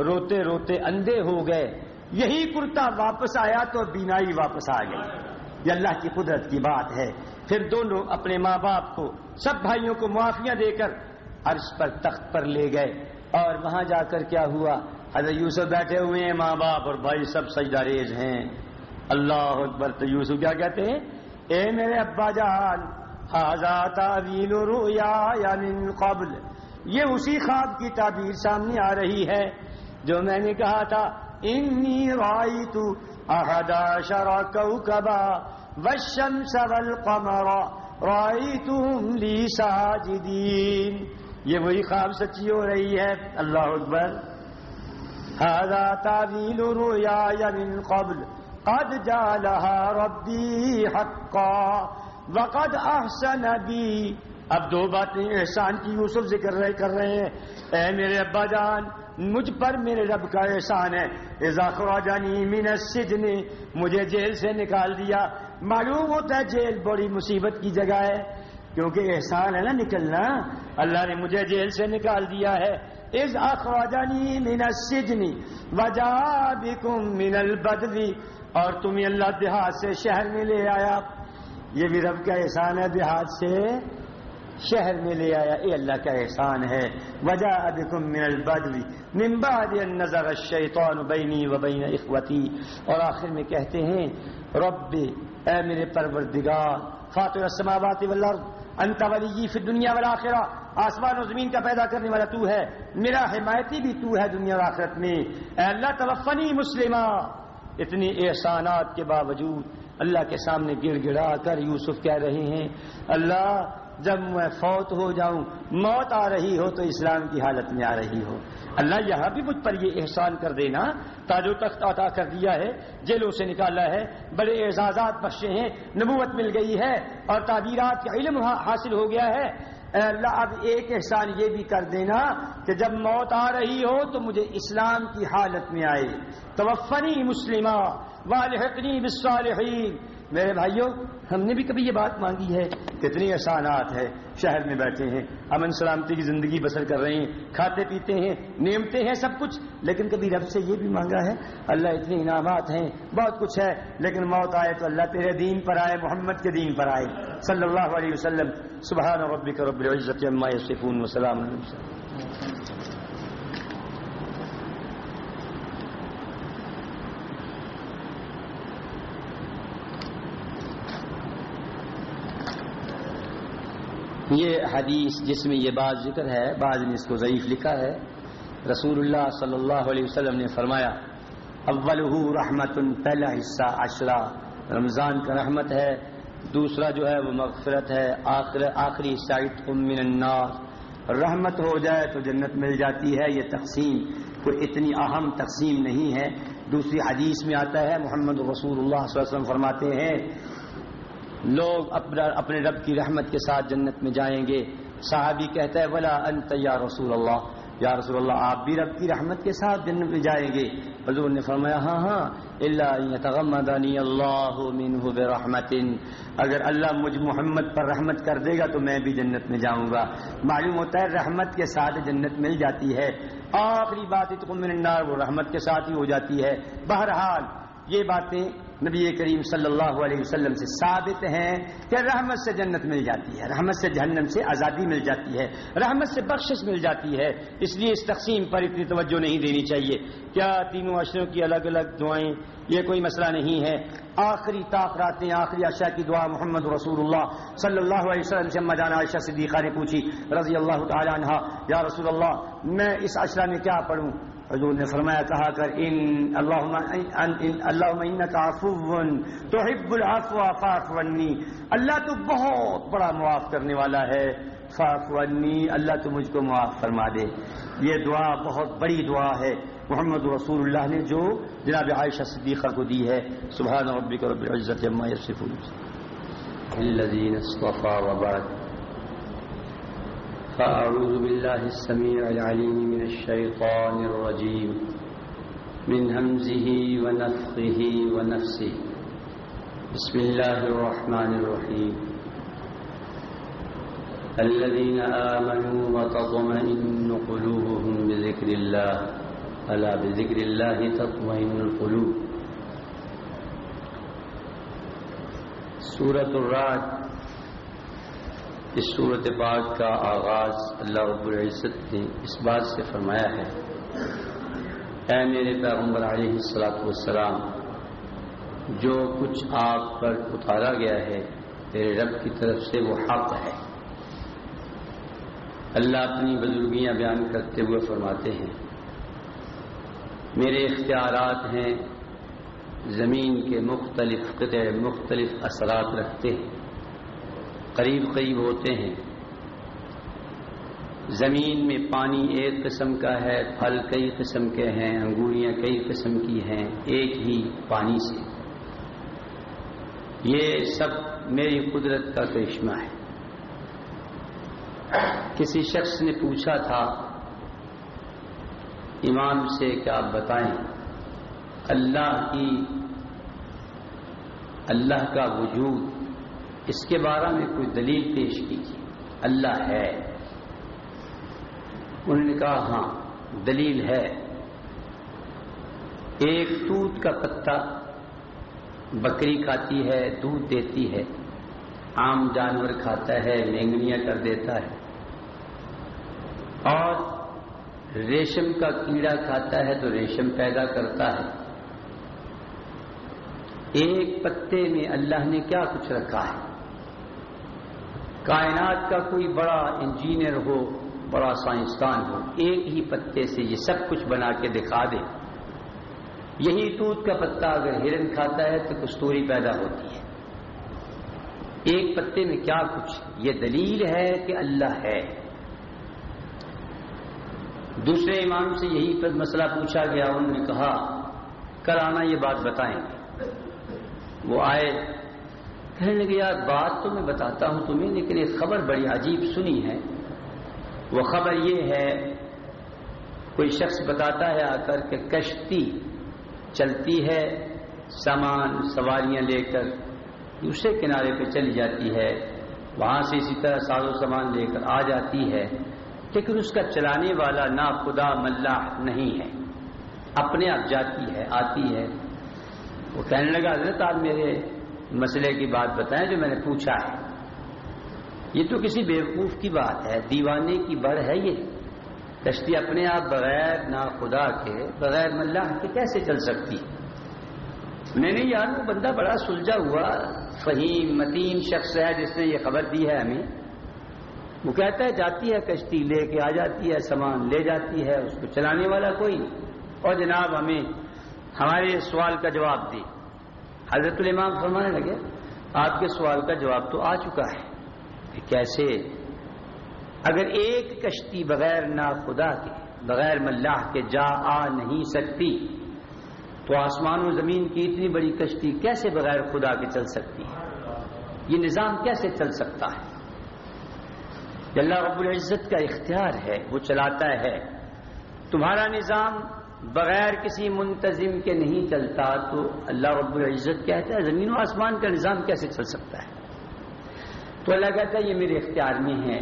[SPEAKER 1] روتے روتے اندھے ہو گئے۔ یہی کرتا واپس آیا تو بینائی واپس آ گئی۔ یہ اللہ کی قدرت کی بات ہے۔ پھر دونوں اپنے ماں باپ کو، سب بھائیوں کو معافیاں دے کر عرش پر تخت پر لے گئے۔ اور وہاں جا کر کیا ہوا؟ حضرت یوسف بیٹھے ہوئے ہیں، ماں باپ اور بھائی سب سجداریز ہیں۔ اللہ اکبر، تو یوسف کیا کہتے ہیں؟ اے میرے ابا جان تعویل یا من قبل۔ یہ اسی خواب کی تعبیر سامنے آ رہی ہے جو میں نے کہا تھا۔ انی رائیت احدا شرا کوکبا والشمس والقمر رائیتهم لی ساجدین۔ یہ وہی خواب سچی ہو رہی ہے، اللہ اکبر۔ هذا تعویل رؤیا من قبل۔ قد جعلها ربی حقا وقد احسن بی۔ اب دو باتیں احسان کی یوسف ذکر رہے کر رہے ہیں۔ اے میرے ابا جان، مجھ پر میرے رب کا احسان ہے۔ اضاخرا جانی من السجن، مجھے جیل سے نکال دیا۔ معلوم ہوتا ہے جیل بڑی مصیبت کی جگہ ہے۔ کیونکہ احسان ہے نا نکلنا۔ اللہ نے مجھے جیل سے نکال دیا ہے۔ از اخراجانی من السجن وجا بکم من البدوی اور تمہیں اللہ دیہات سے شہر میں لے آیا۔ یہ بھی رب کا احسان ہے، دیہات سے شہر میں لے آیا۔ اے اللہ کا احسان ہے۔ وجہ ابکم من البدوی من بعد نظر الشیطان بینی و بین اخوتی۔ اور آخر میں کہتے ہیں، رب، اے میرے پروردگار، فاطر السماوات والارض انت ولی فی الدنیا والآخرہ، آسمان و زمین کا پیدا کرنے والا تو ہے، میرا حمایتی بھی تو ہے دنیا و آخرت میں۔ اے اللہ، توفنی مسلمہ۔ اتنی احسانات کے باوجود اللہ کے سامنے گڑ گڑا کر یوسف کہہ رہے ہیں، اللہ، جب میں فوت ہو جاؤں، موت آ رہی ہو تو اسلام کی حالت میں آ رہی ہو۔ اللہ یہاں بھی مجھ پر یہ احسان کر دینا، تاج و تخت عطا کر دیا ہے، جیلوں سے نکالا ہے، بڑے اعزازات بخشے ہیں، نبوت مل گئی ہے اور تعبیرات کا علم ہاں حاصل ہو گیا ہے۔ اے اللہ، اب ایک احسان یہ بھی کر دینا کہ جب موت آ رہی ہو تو مجھے اسلام کی حالت میں آئے۔ توفنی مسلمہ، والحقنی بالصالحین۔ میرے بھائیوں ہم نے بھی کبھی یہ بات مانگی ہے، کتنی احسانات ہے شہر میں بیٹھے ہیں، امن سلامتی کی زندگی بسر کر رہے ہیں، کھاتے پیتے ہیں، نیمتے ہیں سب کچھ، لیکن کبھی رب سے یہ بھی مانگا ہے، اللہ اتنے انعامات ہیں، بہت کچھ ہے، لیکن موت آئے تو اللہ تیرے دین پر آئے، محمد کے دین پر آئے۔ صلی اللہ علیہ وسلم، سبحان ربک رب العزت عما یصفون وسلام علیہ یہ حدیث جس میں یہ بات ذکر ہے بعض نے اس کو ضعیف لکھا ہے۔ رسول اللہ صلی اللہ علیہ وسلم نے فرمایا اول رحمت پہلا حصہ عشرہ۔ رمضان کا رحمت ہے، دوسرا جو ہے وہ مغفرت ہے، آخر آخری سائٹ من النار۔ رحمت ہو جائے تو جنت مل جاتی ہے، یہ تقسیم کوئی اتنی اہم تقسیم نہیں ہے۔ دوسری حدیث میں آتا ہے، محمد رسول اللہ صلی اللہ علیہ وسلم فرماتے ہیں لوگ اپنے رب کی رحمت کے ساتھ جنت میں جائیں گے۔ صحابی کہتا ہے، ولا انت یا رسول اللہ یا رسول اللہ، آپ بھی رب کی رحمت کے ساتھ جنت میں جائیں گے۔ حضور نے فرمایا ہاں ہاں اللہ اللہ برحمت اگر اللہ مجھ محمد پر رحمت کر دے گا تو میں بھی جنت میں جاؤں گا۔ معلوم ہوتا ہے، رحمت کے ساتھ جنت مل جاتی ہے۔ آخری بات النار، وہ رحمت کے ساتھ ہی ہو جاتی ہے۔ بہرحال، یہ باتیں نبی کریم صلی اللہ علیہ وسلم سے ثابت ہیں کہ رحمت سے جنت مل جاتی ہے، رحمت سے جہنم سے آزادی مل جاتی ہے، رحمت سے بخشش مل جاتی ہے، اس لیے اس تقسیم پر اتنی توجہ نہیں دینی چاہیے۔ کیا تینوں اشروں کی الگ الگ دعائیں؟ یہ کوئی مسئلہ نہیں ہے۔ آخری طاقراتیں آخری اشیاء کی دعا محمد رسول اللہ صلی اللہ علیہ وسلم سے مجانا عائشہ صدیقہ نے پوچھی رضی اللہ تعالیٰ عنہ یا رسول اللہ، میں اس اشرا میں کیا پڑھوں؟ حضور نے فرمایا، کہا کر ان اللہ تو حب العفو فاف ونی اللہ تو بہت بڑا معاف کرنے والا ہے فاف ونی اللہ تو مجھ کو معاف فرما دے۔ یہ دعا بہت بڑی دعا ہے۔ محمد رسول اللہ نے جو جناب عائشہ صدیقہ کو دی ہے۔ سبحان ربک رب العزت عما یصفون۔ الذين اصطفى وبعد فأعوذ بالله السميع العليم من الشيطان الرجيم. من همزه ونفخه ونفسه. بسم الله الرحمن الرحيم. الذين آمنوا وتطمئن قلوبهم بذكر الله. ألا بذكر الله تطمئن القلوب. سورة الرعد. اس صورت پاک کا آغاز اللہ رب العزت نے اس بات سے فرمایا ہے۔ اے میرے پیغمبر علیہ السلاط والسلام، جو کچھ آپ پر اتارا گیا ہے میرے رب کی طرف سے وہ حق ہے۔ اللہ اپنی بزرگیاں بیان کرتے ہوئے فرماتے ہیں، میرے اختیارات ہیں، زمین کے مختلف قطع مختلف اثرات رکھتے ہیں۔ قریب قریب ہوتے ہیں۔ زمین میں پانی ایک قسم کا ہے، پھل کئی قسم کے ہیں، انگوریاں کئی قسم کی ہیں، ایک ہی پانی سے۔ یہ سب میری قدرت کا کرشمہ ہے۔ کسی شخص نے پوچھا تھا امام سے کہ آپ بتائیں؟ اللہ کی، اللہ کا وجود اس کے بارے میں کوئی دلیل پیش کی اللہ ہے۔ انہوں نے کہا ہاں دلیل ہے۔ ایک توت کا پتا بکری کھاتی ہے، دودھ دیتی ہے۔ عام جانور کھاتا ہے، مینگنیاں کر دیتا ہے۔ اور ریشم کا کیڑا کھاتا ہے تو ریشم پیدا کرتا ہے۔ ایک پتے میں اللہ نے کیا کچھ رکھا ہے؟ کائنات کا کوئی بڑا انجینئر ہو، بڑا سائنسدان ہو، ایک ہی پتے سے یہ سب کچھ بنا کے دکھا دے۔ یہی دودھ کا پتا اگر ہرن کھاتا ہے تو کستوری پیدا ہوتی ہے۔ ایک پتے میں کیا کچھ؟ یہ دلیل ہے کہ اللہ ہے۔ دوسرے امام سے یہی پر مسئلہ پوچھا گیا، انہوں نے کہا، کل آنا یہ بات بتائیں گے۔ وہ آئے۔ کہنے لگے، یار، بات تو میں بتاتا ہوں تمہیں، لیکن ایک خبر بڑی عجیب سنی ہے۔ وہ خبر یہ ہے، کوئی شخص بتاتا ہے آ کر کہ کشتی چلتی ہے، سامان، سواریاں لے کر دوسرے کنارے پہ چلی جاتی ہے، وہاں سے اسی طرح ساز و سامان لے کر آ جاتی ہے، لیکن اس کا چلانے والا نا خدا ملاح نہیں ہے۔ اپنے آپ جاتی ہے، آتی ہے۔ وہ کہنے لگا، حضرت آپ میرے مسئلے کی بات بتائیں جو میں نے پوچھا ہے۔ یہ تو کسی بیوقوف کی بات ہے، دیوانے کی بڑھ ہے یہ۔ کشتی اپنے آپ بغیر نا خدا کے، بغیر ملاح کے کیسے چل سکتی؟ میں نے یار وہ بندہ بڑا سلجھا ہوا، فہیم، متین شخص ہے جس نے یہ خبر دی ہے ہمیں۔ وہ کہتا ہے، جاتی ہے کشتی، لے کے آ جاتی ہے، سامان لے جاتی ہے، اس کو چلانے والا کوئی نہیں۔ اور جناب ہمیں، ہمارے سوال کا جواب دی حضرت الامام فرمانے لگے، آپ کے سوال کا جواب تو آ چکا ہے کہ کیسے؟ اگر ایک کشتی بغیر نا خدا کے، بغیر ملاح کے جا آ نہیں سکتی، تو آسمان و زمین کی اتنی بڑی کشتی کیسے بغیر خدا کے چل سکتی ہے؟ یہ نظام کیسے چل سکتا ہے؟ اللہ رب العزت کا اختیار ہے، وہ چلاتا ہے۔ تمہارا نظام بغیر کسی منتظم کے نہیں چلتا تو اللہ رب العزت کہتا ہے زمین و آسمان کا نظام کیسے چل سکتا ہے؟ تو اللہ کہتا ہے یہ میرے اختیار میں ہے۔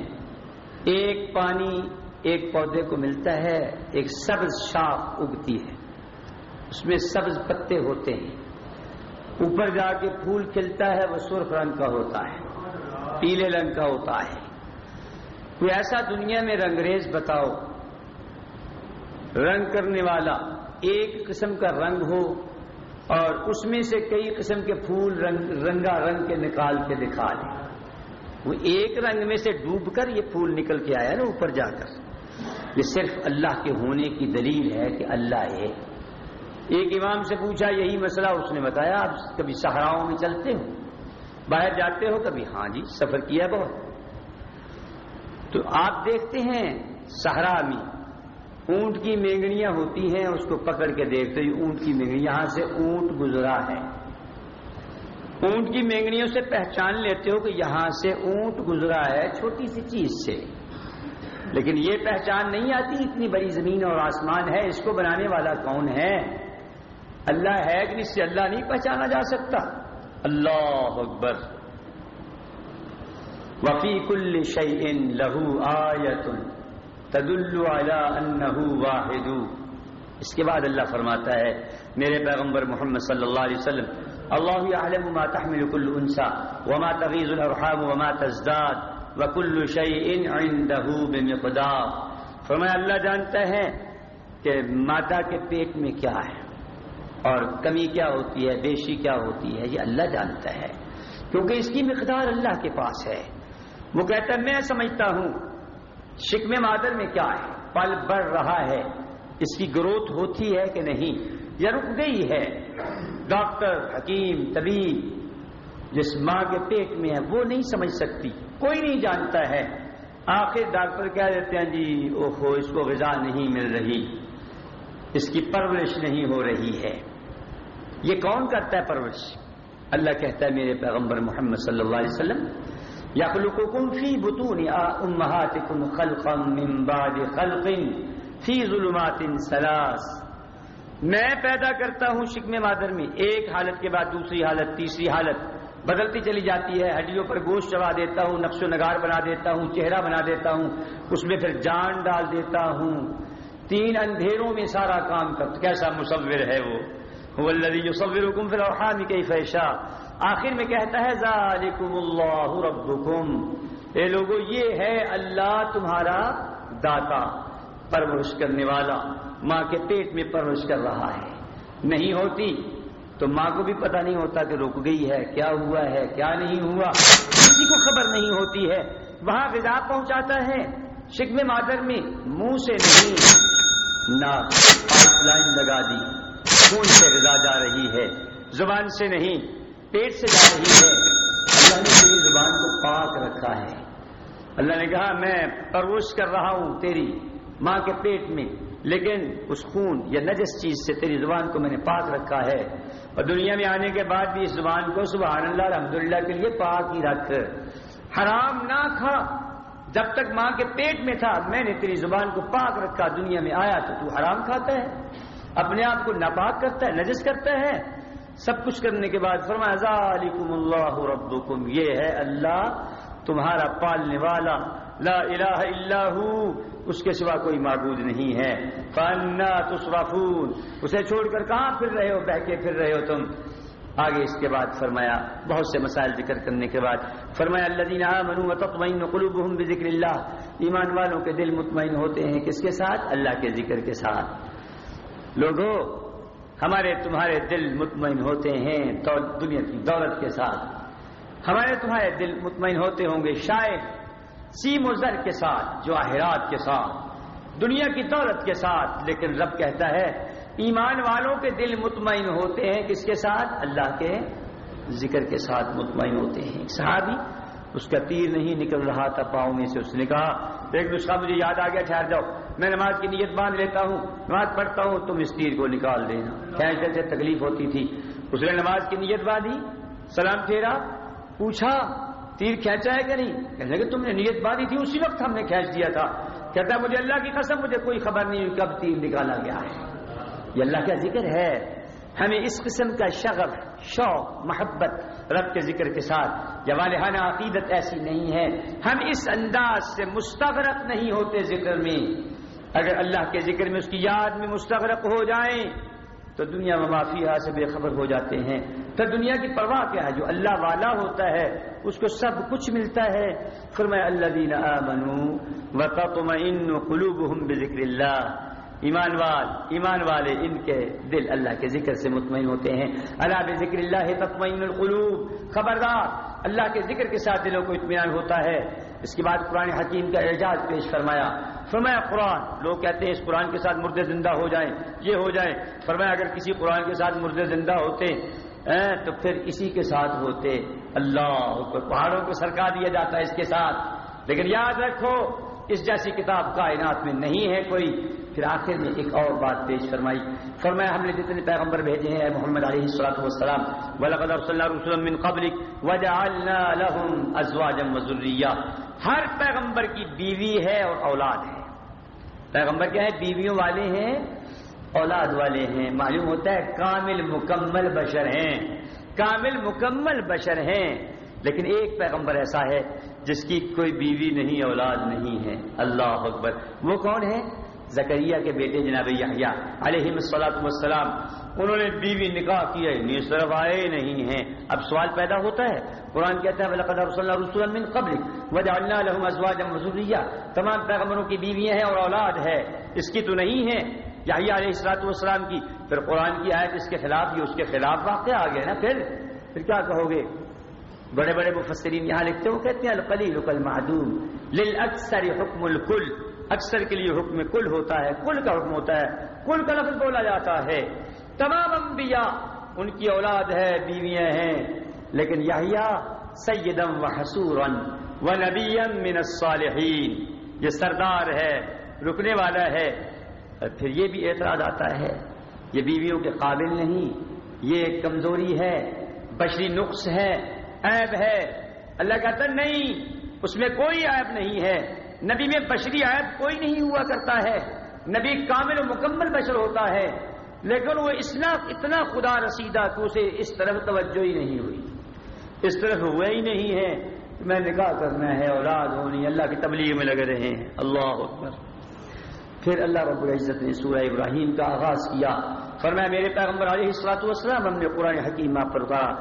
[SPEAKER 1] ایک پانی ایک پودے کو ملتا ہے، ایک سبز شاخ اگتی ہے۔ اس میں سبز پتے ہوتے ہیں۔ اوپر جا کے پھول کھلتا ہے، وہ سرخ رنگ کا ہوتا ہے، پیلے رنگ کا ہوتا ہے۔ کوئی ایسا دنیا میں رنگریز بتاؤ رنگ کرنے والا ایک قسم کا رنگ ہو اور اس میں سے کئی قسم کے پھول رنگ رنگا رنگ کے نکال کے دکھا لے وہ ایک رنگ میں سے ڈوب کر یہ پھول نکل کے آیا نا اوپر جا کر۔ یہ صرف اللہ کے ہونے کی دلیل ہے کہ اللہ ہے۔ ایک امام سے پوچھا، یہی مسئلہ اس نے بتایا، آپ کبھی صحراؤں میں چلتے ہو؟ باہر جاتے ہو کبھی؟ ہاں جی سفر کیا بہت۔ تو آپ دیکھتے ہیں صحرا میں اونٹ کی مینگنیاں ہوتی ہیں، اس کو پکڑ کے دیکھتے اونٹ کی مینگنی، یہاں سے اونٹ گزرا ہے۔ اونٹ کی مینگنیوں سے پہچان لیتے ہو کہ یہاں سے اونٹ گزرا ہے، چھوٹی سی چیز سے۔ لیکن یہ پہچان نہیں آتی اتنی بڑی زمین اور آسمان ہے، اس کو بنانے والا کون ہے؟ اللہ ہے کہ اس سے اللہ نہیں پہچانا جا سکتا۔ اللہ اکبر۔ وفی کل شعین لہو آیتن۔ تدل انه واحد. اس کے بعد اللہ فرماتا ہے، میرے پیغمبر محمد صلی اللہ علیہ وسلم، اللہ يعلم ما تحمل كل انثى وما تغيظ الارحام وما تزداد وكل شيء عنده بمقدار. فرمایا، اللہ جانتا ہے کہ مادہ کے پیٹ میں کیا ہے اور کمی کیا ہوتی ہے، بیشی کیا ہوتی ہے، یہ اللہ جانتا ہے۔ کیونکہ اس کی مقدار اللہ کے پاس ہے۔ وہ کہتا ہے، میں سمجھتا ہوں شکم مادر میں کیا ہے؟ پل بڑھ رہا ہے۔ اس کی گروتھ ہوتی ہے کہ نہیں؟ یا رک گئی ہے؟ ڈاکٹر، حکیم، طبیب جس ماں کے پیٹ میں ہے، وہ نہیں سمجھ سکتی۔ کوئی نہیں جانتا ہے۔ آخر ڈاکٹر کہہ دیتے ہیں جی او ہو اس کو غذا نہیں مل رہی۔ اس کی پرورش نہیں ہو رہی ہے۔ یہ کون کرتا ہے پرورش؟ اللہ کہتا ہے، میرے پیغمبر محمد صلی اللہ علیہ وسلم يخلقكم في بطون أمهاتكم خلقا من بعد خلق في ظلمات ثلاث۔ میں پیدا کرتا ہوں شکم مادر میں، ایک حالت کے بعد دوسری حالت، تیسری حالت۔ بدلتی چلی جاتی ہے، ہڈیوں پر گوشت چبا دیتا ہوں، نقش و نگار بنا دیتا ہوں، چہرہ بنا دیتا ہوں، اس میں پھر جان ڈال دیتا ہوں۔ تین اندھیروں میں سارا کام کرتا، کیسا مصور ہے وہ؟ والذی یصورکم فی الارحام کیف یشاء۔ آخر میں کہتا ہے، ذالکم اللہ ربکم۔ اے لوگو، یہ ہے اللہ تمہارا داتا، پرورش کرنے والا۔ ماں کے پیٹ میں پرورش کر رہا ہے۔ نہیں ہوتی تو ماں کو بھی پتہ نہیں ہوتا کہ رک گئی ہے، کیا ہوا ہے، کیا نہیں ہوا۔ کسی کو خبر نہیں ہوتی ہے۔ وہاں غذا پہنچاتا ہے۔ شکم مادر میں منہ سے نہیں، نہ پائپ لائن لگا دی۔ خون سے غذا جا رہی ہے۔ زبان سے نہیں پیٹ سے جا رہی ہے۔ اللہ نے تیری زبان کو پاک رکھا ہے۔ اللہ نے کہا، میں پرورش کر رہا ہوں تیری ماں کے پیٹ میں، لیکن اس خون یا نجس چیز سے تیری زبان کو میں نے پاک رکھا ہے۔ اور دنیا میں آنے کے بعد بھی اس زبان کو سبحان اللہ الحمد کے لیے پاک ہی رکھ۔ حرام نہ کھا۔ جب تک ماں کے پیٹ میں تھا، میں نے تیری زبان کو پاک رکھا۔ دنیا میں آیا تو تو حرام کھاتا ہے۔ اپنے آپ کو ناپاک کرتا ہے، نجس کرتا ہے۔ سب کچھ کرنے کے بعد فرمایا، ذالکم اللہ ربکم، یہ ہے اللہ تمہارا پالنے والا، لا الہ الا ہو، اس کے سوا کوئی معبود نہیں ہے۔ فانا تصرفون، اسے چھوڑ کر کہاں پھر رہے ہو، بہ کے پھر رہے ہو تم؟ آگے اس کے بعد فرمایا، بہت سے مسائل ذکر کرنے کے بعد فرمایا الذين امنوا وتطمئن قلوبهم بذكر الله ایمان والوں کے دل مطمئن ہوتے ہیں کس کے ساتھ؟ اللہ کے ذکر کے ساتھ۔ لوگوں ہمارے تمہارے دل مطمئن ہوتے ہیں دنیا کی دولت کے ساتھ۔ ہمارے تمہارے دل مطمئن ہوتے ہوں گے شاید سیم و زر کے ساتھ جو آہرات کے ساتھ، دنیا کی دولت کے ساتھ۔ لیکن رب کہتا ہے، ایمان والوں کے دل مطمئن ہوتے ہیں کس کے ساتھ؟ اللہ کے ذکر کے ساتھ مطمئن ہوتے ہیں۔ صحابی اس کا تیر نہیں نکل رہا تھا پاؤں میں سے اس نے کہا ایک نسخہ، مجھے یاد آ گیا، ٹھہر جاؤ۔ میں نماز کی نیت باندھ لیتا ہوں، نماز پڑھتا ہوں، تم اس تیر کو نکال دینا۔ کھینچنے سے تکلیف ہوتی تھی۔ اس نے نماز کی نیت باندھی، سلام پھیرا، پوچھا، تیر کھینچا ہے کہ نہیں؟ کہنے کہ تم نے نیت باندھی تھی، اسی وقت ہم نے کھینچ دیا تھا۔ کہتا ہے، مجھے اللہ کی قسم، مجھے کوئی خبر نہیں کب تیر نکالا گیا۔ ہے یہ اللہ کا ذکر ہے۔ ہمیں اس قسم کا شغف، شوق، محبت رب کے ذکر کے ساتھ یا والحانہ عقیدت ایسی نہیں ہے۔ ہم اس انداز سے مستغرق نہیں ہوتے ذکر میں۔ اگر اللہ کے ذکر میں اس کی یاد میں مستغرق ہو جائیں، تو دنیا میں معافی سے بے خبر ہو جاتے ہیں۔ تو دنیا کی پرواہ کیا ہے؟ جو اللہ والا ہوتا ہے، اس کو سب کچھ ملتا ہے۔ فرمایا اللہ دین آمنو و قلوبهم بذکر اللہ۔ ایمان وال، ایمان والے ان کے دل اللہ کے ذکر سے مطمئن ہوتے ہیں۔ اللہ ذکر اللہ تطمئن القلوب، خبردار، اللہ کے ذکر کے ساتھ دلوں کو اطمینان ہوتا ہے۔ اس کے بعد قرآن حکیم کا اعجاز پیش فرمایا۔ فرمایا، قرآن، لوگ کہتے ہیں اس قرآن کے ساتھ مردے زندہ ہو جائیں، یہ ہو جائیں۔ فرمایا، اگر کسی قرآن کے ساتھ مردے زندہ ہوتے تو پھر اسی کے ساتھ ہوتے۔ اللہ پہاڑوں کو سرکا دیا جاتا ہے اس کے ساتھ۔ لیکن یاد رکھو، اس جیسی کتاب کائنات میں نہیں ہے کوئی۔ پھر آخر میں ایک اور بات پیش فرمائی۔ فرمایا، ہم نے جتنے پیغمبر بھیجے ہیں محمد علیہ السلاۃ والسلام، ولقد صلی اللہ من قبلک وجعلنا لهم ازواجا ہر پیغمبر کی بیوی ہے اور اولاد ہے۔ پیغمبر کیا ہے؟ بیویوں والے ہیں، اولاد والے ہیں۔ معلوم ہوتا ہے، کامل مکمل بشر ہیں۔ کامل مکمل بشر ہیں۔ لیکن ایک پیغمبر ایسا ہے، جس کی کوئی بیوی نہیں، اولاد نہیں ہے۔ اللہ اکبر۔ وہ کون ہے؟ زکریہ کے بیٹے جناب یحییٰ علیہ السلاۃ والسلام، انہوں نے بیوی نکاح کیا نہیں صرف آئے نہیں ہیں۔ اب سوال پیدا ہوتا ہے، قرآن کہتا ہے، وَلَقَدْ أَرْسَلْنَا رُسُلًا مِّن قَبْلِكَ وَجَعَلْنَا لَهُمْ أَزْوَاجًا وَذُرِّيَّةً۔ تمام پیغمبروں کی بیویاں ہیں اور اولاد ہے، اس کی تو نہیں ہے۔ یحییٰ علیہ الصلوۃ والسلام کی، پھر قرآن کی آیت اس کے خلاف یہ اس کے خلاف واقع آ گیا نا پھر؟ پھر کیا کہو گے؟ بڑے بڑے مفسرین یہاں لکھتے وہ کہتے ہیں، القلیل المعدوم للاکثر حکم الکل۔ اکثر کے لیے حکم کل ہوتا ہے، کل کا حکم ہوتا ہے، کل کا لفظ بولا جاتا ہے۔ تمام انبیاء، ان کی اولاد ہے، بیویاں ہیں، لیکن یحییٰ سیدم و حسورن و نبیم من الصالحین۔ یہ سردار ہے، رکنے والا ہے۔ پھر یہ بھی اعتراض آتا ہے، یہ بیویوں کے قابل نہیں، یہ کمزوری ہے، بشری نقص ہے، عیب ہے۔ اللہ کہتا نہیں، اس میں کوئی عیب نہیں ہے۔ نبی میں بشری عیب کوئی نہیں ہوا کرتا ہے۔ نبی کامل و مکمل بشر ہوتا ہے۔ لیکن وہ اسنا اتنا خدا رسیدہ کہ اسے اس طرف توجہ ہی نہیں ہوئی۔ اس طرف ہوا ہی نہیں ہے میں نکاح کرنا ہے، اولاد ہونی، اللہ کی تبلیغ میں لگے رہے ہیں۔ اللہ اکبر۔ پھر اللہ رب العزت نے سورہ ابراہیم کا آغاز کیا۔ فرمایا، میرے پیغمبر علیہ السلاط والسلام، ہم نے قرآن حکیم آپ پر اتارا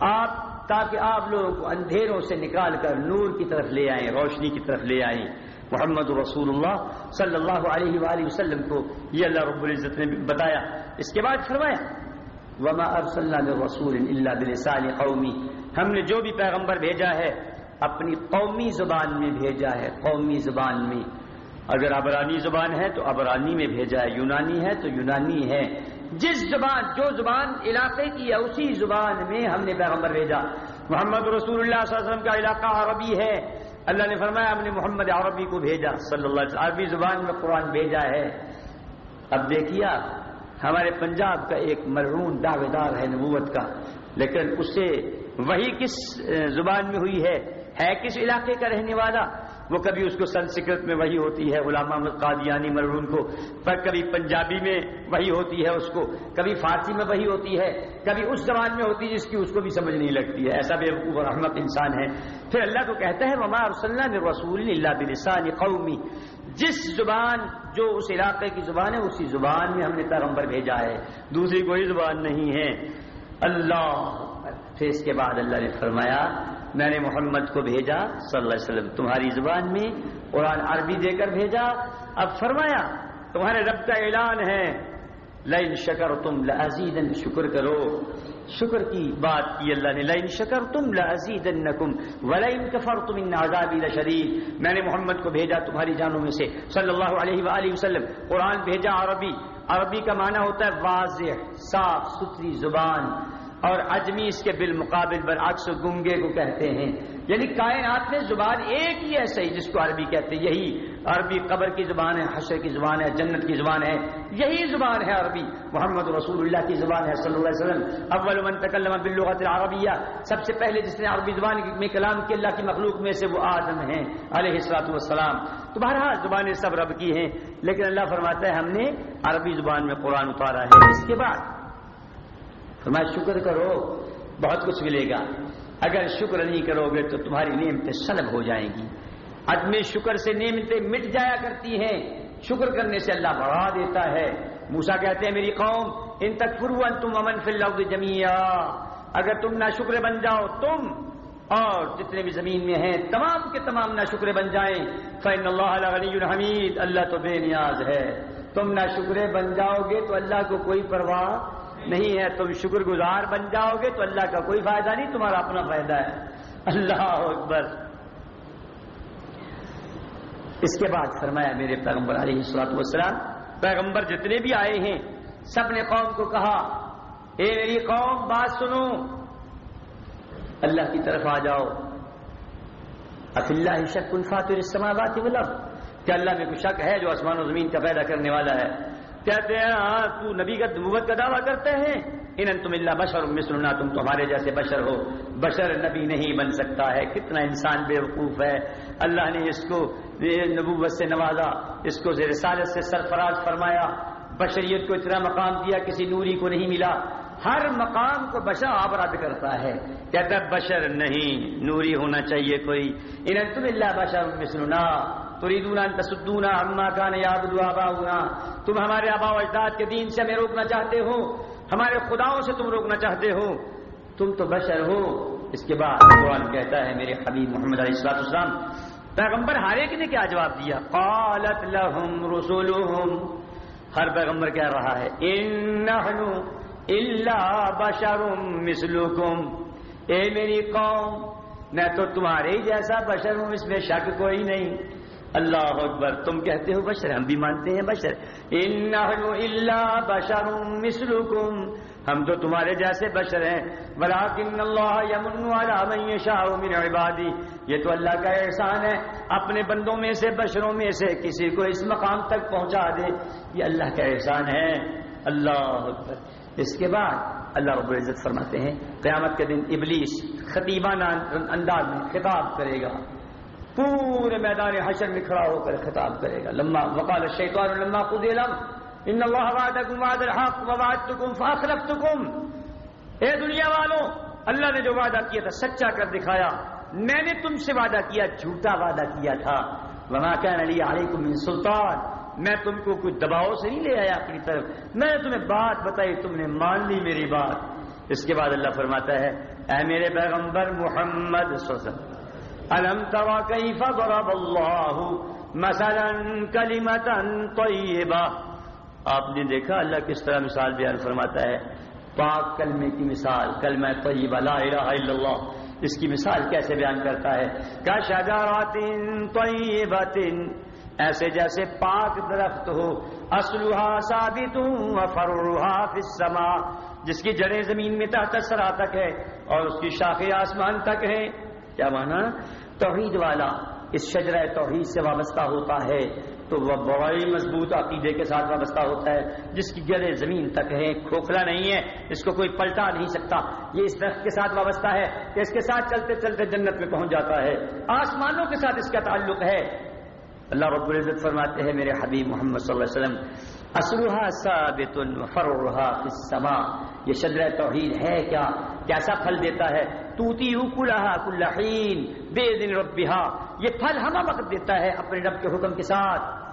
[SPEAKER 1] آپ تاکہ آپ لوگوں کو اندھیروں سے نکال کر نور کی طرف لے آئیں، روشنی کی طرف لے آئیں۔ محمد رسول اللہ صلی اللہ علیہ وآلہ وسلم کو یہ اللہ رب العزت نے بتایا۔ اس کے بعد فرمایا، وما ارسلنا رسول الا بلسان قومی ہم نے جو بھی پیغمبر بھیجا ہے، اپنی قومی زبان میں بھیجا ہے، قومی زبان میں۔ اگر ابرانی زبان ہے تو ابرانی میں بھیجا ہے، یونانی ہے تو یونانی ہے۔ جس زبان جو زبان علاقے کی ہے، اسی زبان میں ہم نے پیغمبر بھیجا۔ محمد رسول اللہ صلی اللہ علیہ وسلم کا علاقہ عربی ہے۔ اللہ نے فرمایا، ہم نے محمد عربی کو بھیجا، صلی اللہ علیہ وسلم۔ عربی زبان میں قرآن بھیجا ہے۔ اب دیکھیا ہمارے پنجاب کا ایک مرحون دعوے دار ہے نبوت کا، لیکن اس سے وہی کس زبان میں ہوئی ہے؟ ہے کس علاقے کا رہنے والا؟ وہ کبھی اس کو سنسکرت میں وہی ہوتی ہے غلام محمد قادیانی مرحون کو، پر کبھی پنجابی میں وہی ہوتی ہے اس کو، کبھی فارسی میں وہی ہوتی ہے، کبھی اس زبان میں ہوتی ہے جس کی اس کو بھی سمجھ نہیں لگتی ہے۔ ایسا بے وقوف رحمت انسان ہے۔ پھر اللہ کو کہتا ہے مما رسول رسول اللہ بلسان قومی جس زبان، جو اس علاقے کی زبان ہے، اسی زبان میں ہم نے پیغمبر بھیجا ہے۔ دوسری کوئی زبان نہیں ہے۔ اللہ پھر اس کے بعد اللہ نے فرمایا، میں نے محمد کو بھیجا، صلی اللہ علیہ وسلم، تمہاری زبان میں قرآن عربی دے کر بھیجا۔ اب فرمایا، تمہارے رب کا اعلان ہے لائن شکر تم لذیذ شکر کرو۔ شکر کی بات کی اللہ نے لائن شکر تم لذیذ ولائن کفر تم ان آزادی شریف میں نے محمد کو بھیجا تمہاری جانوں میں سے، صلی اللہ علیہ وآلہ وسلم، قرآن بھیجا عربی۔ عربی کا معنی ہوتا ہے واضح، صاف ستھری زبان۔ اور اجمی اس کے بالمقابل برعکس گنگے کو کہتے ہیں۔ یعنی کائنات میں زبان ایک ہی ہے صحیح جس کو عربی کہتے ہیں۔ یہی عربی قبر کی زبان ہے، حشر کی زبان ہے، جنت کی زبان ہے۔ یہی زبان ہے عربی۔ محمد رسول اللہ کی زبان ہے صلی اللہ علیہ وسلم۔ اول من تکلم باللغت العربیہ۔ سب سے پہلے جس نے عربی زبان میں کلام کی، اللہ کی مخلوق میں سے وہ آدم ہیں، علیہ السلاط والسلام۔ تو بہرحال زبانیں سب رب کی ہیں، لیکن اللہ فرماتا ہے ہم نے عربی زبان میں قرآن اتارا ہے۔ اس کے بعد فرمایا، شکر کرو، بہت کچھ ملے گا۔ اگر شکر نہیں کرو گے تو تمہاری نعمتیں سلب ہو جائیں گی۔ عدم شکر سے نعمتیں مٹ جایا کرتی ہیں۔ شکر کرنے سے اللہ بڑھا دیتا ہے۔ موسا کہتے ہیں، میری قوم، ان تک فرون تم امن فل جمیا اگر تم نہ شکر بن جاؤ، تم اور جتنے بھی زمین میں ہیں، تمام کے تمام نہ شکر بن جائیں۔ فین اللہ علی الحمید اللہ تو بے نیاز ہے۔ تم نہ شکرے بن جاؤ گے تو اللہ کو کوئی پرواہ نہیں ہے تم شکر گزار بن جاؤ گے تو اللہ کا کوئی فائدہ نہیں، تمہارا اپنا فائدہ ہے۔ اللہ اکبر۔ اس کے بعد فرمایا میرے پیغمبر علیہ السلاط والسلام، پیغمبر جتنے بھی آئے ہیں، سب نے قوم کو کہا، اے میری قوم، بات سنو۔ اللہ کی طرف آ جاؤ۔ اف اللہ شک الفاتر السماوات والارض۔ کیا اللہ میں کوئی شک ہے جو آسمان و زمین کا پیدا کرنے والا ہے؟ کہتے ہیں ہاں تو نبی کا نبوت کا دعویٰ کرتے ہیں. ان تم اللہ بشر مسلنا تم تمہارے جیسے بشر ہو۔ بشر نبی نہیں بن سکتا ہے۔ کتنا انسان بے وقوف ہے۔ اللہ نے اس کو نبوت سے نوازا، اس کو رسالت سے سرفراز فرمایا۔ بشریت کو اتنا مقام دیا، کسی نوری کو نہیں ملا۔ ہر مقام کو بشر آبراد کرتا ہے۔ کہتا ہے، بشر نہیں، نوری ہونا چاہیے کوئی۔ ان تم اللہ بشر مسلنا تریدون ان تصدونا عما كان يعبد اباؤنا تم ہمارے ابا و اجداد کے دین سے ہمیں روکنا چاہتے ہو، ہمارے خداؤں سے تم روکنا چاہتے ہو۔ تم تو بشر ہو۔ اس کے بعد قرآن کہتا ہے، میرے حبیب محمد علیہ السلاط اسلام پیغمبر ہر ایک نے کیا جواب دیا؟ قالت لهم رسولهم۔ ہر پیغمبر کہہ رہا ہے، ان نحن الا بشر مثلكم۔ اے میری قوم، میں تو تمہارے ہی جیسا بشر ہوں، اس میں شک کوئی نہیں۔ اللہ اکبر۔ تم کہتے ہو بشر، ہم بھی مانتے ہیں بشر۔ اللہ بشر مسلکم ہم تو تمہارے جیسے بشر ہیں۔ ولیکن اللہ یمن علی من یشاء من عبادی۔ یہ تو اللہ کا احسان ہے۔ اپنے بندوں میں سے، بشروں میں سے کسی کو اس مقام تک پہنچا دے۔ یہ اللہ کا احسان ہے۔ اللہ اکبر۔ اس کے بعد اللہ رب العزت فرماتے ہیں، قیامت کے دن ابلیس خطیبانہ انداز میں خطاب کرے گا۔ پورے میدان حشر میں کھڑا ہو کر خطاب کرے گا۔ لما وقال الشیطان لما قضی لم ان اللہ وعدکم وعد الحق ووعدتکم فاخلفتکم۔ اے دنیا والوں اللہ نے جو وعدہ کیا تھا سچا کر دکھایا۔ میں نے تم سے وعدہ کیا، جھوٹا وعدہ کیا تھا۔ وما كان لي عليكم من سلطان۔ میں تم کو کوئی دباؤ سے نہیں لے آیا اپنی طرف۔ میں نے تمہیں بات بتائی، تم نے مان لی میری بات۔ اس کے بعد اللہ فرماتا ہے، اے میرے پیغمبر محمد صلی اللہ علیہ وسلم الم ترى كيف ضرب الله مثلا كلمة طيبة؟ آپ نے دیکھا اللہ کس طرح مثال بیان فرماتا ہے؟ پاک کلمے کی مثال، کلمہ طیبہ، لا الہ الا اللہ، اس کی مثال کیسے بیان کرتا ہے؟ کا شجارات طیبت ایسے جیسے پاک درخت ہو اسلوہا ثابت وفرعها فی السماء، جس کی جڑیں زمین میں تحت سرا تک ہے اور اس کی شاخیں آسمان تک ہے کیا مانا؟ توحید والا اس شجرہ توحید سے وابستہ ہوتا ہے تو وہ بڑی مضبوط عقیدے کے ساتھ وابستہ ہوتا ہے، جس کی گرے زمین تک ہے، کھوکھلا نہیں ہے، اس کو کوئی پلٹا نہیں سکتا۔ یہ اس درخت کے ساتھ وابستہ ہے کہ اس کے ساتھ چلتے چلتے جنت میں پہنچ جاتا ہے۔ آسمانوں کے ساتھ اس کا تعلق ہے۔ اللہ رب العزت فرماتے ہیں، میرے حبیب محمد صلی اللہ علیہ وسلم اسلحہ ثابت فرحا السماء۔ یہ شجر توحید ہے کیا؟ کیسا پھل دیتا ہے؟ توتی کلحا کلحین بے دن ربها۔ یہ پھل ہمہ وقت دیتا ہے اپنے رب کے حکم کے ساتھ۔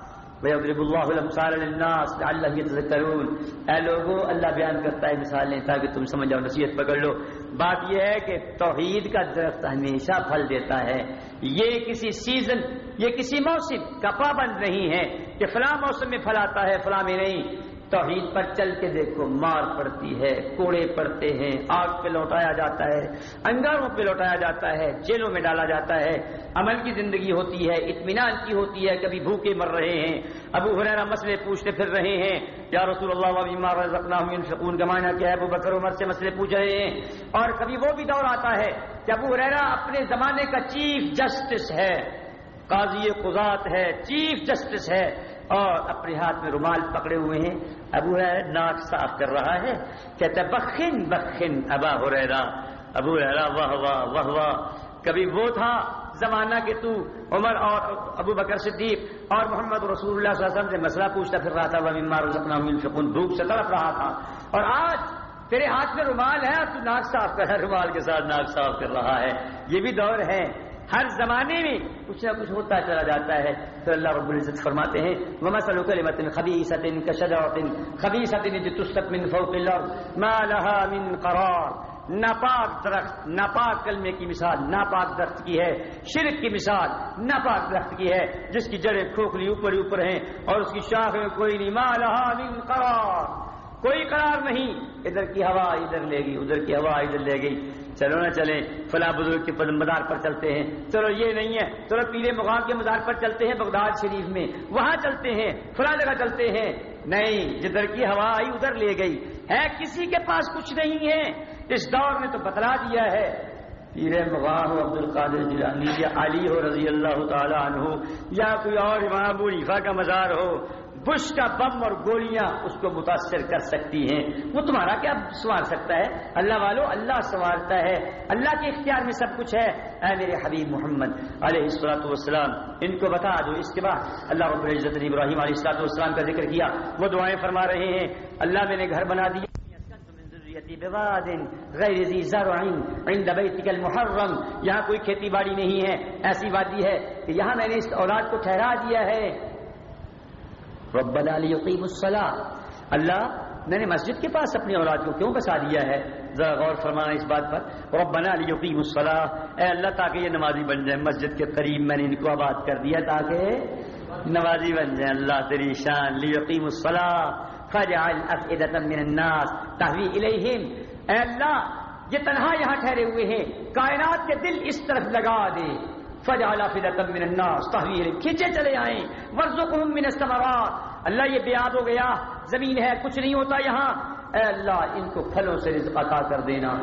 [SPEAKER 1] وَيَضْرِبُ اللَّهُ الْأَمْثَالَ لِلنَّاسِ لَعَلَّهُمْ يَتَذَكَّرُونَ۔ اے لوگوں اللہ بیان کرتا ہے مثالیں تاکہ تم سمجھ جاؤ، نصیحت پکڑ لو۔ بات یہ ہے کہ توحید کا درخت ہمیشہ پھل دیتا ہے۔ یہ کسی سیزن یہ کسی موسم کا پابند نہیں ہے کہ فلاں موسم میں پھل آتا ہے، فلاں میں نہیں۔ توحید پر چل کے دیکھو، مار پڑتی ہے، کوڑے پڑتے ہیں، آگ پہ لوٹایا جاتا ہے، انگاروں پہ لوٹایا جاتا ہے، جیلوں میں ڈالا جاتا ہے۔ عمل کی زندگی ہوتی ہے، اطمینان کی ہوتی ہے، کبھی بھوکے مر رہے ہیں۔ ابو حریرا مسئلے پوچھتے پھر رہے ہیں، یا رسول اللہ بیمار رکھنا گمانا کیا ہے ابو بکر عمر سے مسئلے پوچھ رہے ہیں؟ اور کبھی وہ بھی دور آتا ہے کہ ابو حریرا اپنے زمانے کا چیف جسٹس ہے، قاضی قضات ہے، چیف جسٹس ہے۔ اور اپنے ہاتھ میں رومال پکڑے ہوئے ہیں۔ ابو ہے ناک صاف کر رہا ہے۔ کہتا بخن بخن، ابا ہو رہا ابو رہا واہ واہ واہ واہ۔ کبھی وہ تھا زمانہ کہ تو عمر اور ابو بکر صدیق اور محمد رسول اللہ صلی اللہ علیہ وسلم سے مسئلہ پوچھتا پھر رہا تھا وہ بیمار اپنا بھوک سے تڑپ رہا تھا۔ اور آج تیرے ہاتھ میں رومال ہے اور تو ناک صاف کر رہا ہے۔ رومال کے ساتھ ناک صاف کر رہا ہے۔ یہ بھی دور ہے۔ ہر زمانے میں کچھ نہ کچھ ہوتا چلا جاتا ہے۔ تو اللہ رب العزت فرماتے ہیں وما سلو کلمت خبیثت کشجرت جتست من فوق الارض، ما لها من قرار۔ ناپاک درخت، ناپاک کلمے کی مثال، ناپاک درخت کی ہے۔ شرک کی مثال، ناپاک درخت کی ہے۔ جس کی جڑیں کھوکھلی اوپر اوپر ہیں اور اس کی شاخ میں کوئی نہیں۔ ما لها من قرار۔ کوئی قرار نہیں۔ ادھر کی ہوا ادھر لے گئی، ادھر کی ہوا ادھر لے گئی۔ چلو نہ چلیں، فلاں بزرگ کے مزار پر چلتے ہیں۔ چلو یہ نہیں ہے، چلو پیلے مقام کے مزار پر چلتے ہیں بغداد شریف میں۔ وہاں چلتے ہیں، فلاں جگہ چلتے ہیں۔ نہیں، جدھر کی ہوا آئی ادھر لے گئی۔ ہے کسی کے پاس کچھ نہیں ہے۔ اس دور میں تو بتلا دیا ہے۔ پیر مغام عبد القادر جیلانی یا علی ہو رضی اللہ تعالیٰ عنہ، یا کوئی اور امام ابو ریفا کا مزار ہو۔ بش کا بم اور گولیاں اس کو متاثر کر سکتی ہیں۔ وہ تمہارا کیا سنوار سکتا ہے؟ اللہ والو، اللہ سنوارتا ہے۔ اللہ کے اختیار میں سب کچھ ہے۔ اے میرے حبیب محمد، علیہ السلاۃ والسلام، ان کو بتا دو۔ اس کے بعد اللہ رب العزت نے ابراہیم علیہ السلاۃ والسلام کا ذکر کیا۔ وہ دعائیں فرما رہے ہیں۔ اللہ میں نے گھر بنا دیا۔ بواد غیر ذی زرع عند بیتک المحرم یہاں کوئی کھیتی باڑی نہیں ہے۔ ایسی وادی ہے کہ یہاں میں نے اس اولاد کو ٹھہرا دیا ہے۔ ربنا لیقیم الصلاة. اللہ میں نے مسجد کے پاس اپنی اولاد کو کیوں بسا دیا ہے؟ ذرا غور فرمانا اس بات پر. ربنا لیقیم الصلاة. اے اللہ، تاکہ یہ نمازی بن جائے مسجد کے قریب میں نے ان کو آباد کر دیا تاکہ نمازی بن جائے اللہ، تیری شان. لیقیم الصلاة. فجعل افئدة من الناس. تحوی الیہم اے اللہ، یہ تنہا یہاں ٹھہرے ہوئے ہیں. کائنات کے دل اس طرف لگا دے. فجعل افئدة من الناس تحوی الیہم کھینچے چلے آئیں۔ ورزقهم من الثمرات۔ اللہ یہ بیاد ہو گیا۔ زمین ہے، کچھ نہیں ہوتا یہاں۔ اے اللہ، ان کو پھلوں سے رزق عطا کر دینا۔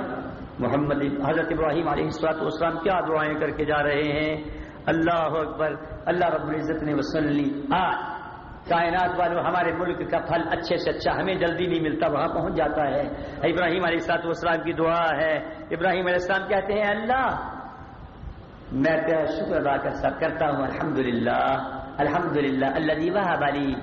[SPEAKER 1] محمد حضرت ابراہیم علیہ السلاط والسلام کیا دعائیں کر کے جا رہے ہیں؟ اللہ اکبر، اللہ رب العزت نے وسلی آج کائنات والوں، ہمارے ملک کا پھل اچھے سے اچھا ہمیں جلدی نہیں ملتا، وہاں پہنچ جاتا ہے۔ ابراہیم علیہ السلاط والسلام کی دعا ہے۔ ابراہیم علیہ السلام کہتے ہیں، اللہ میں تیرا شکر ادا کر سب کرتا ہوں الحمد للہ الحمد للہ اللہ واہ بالی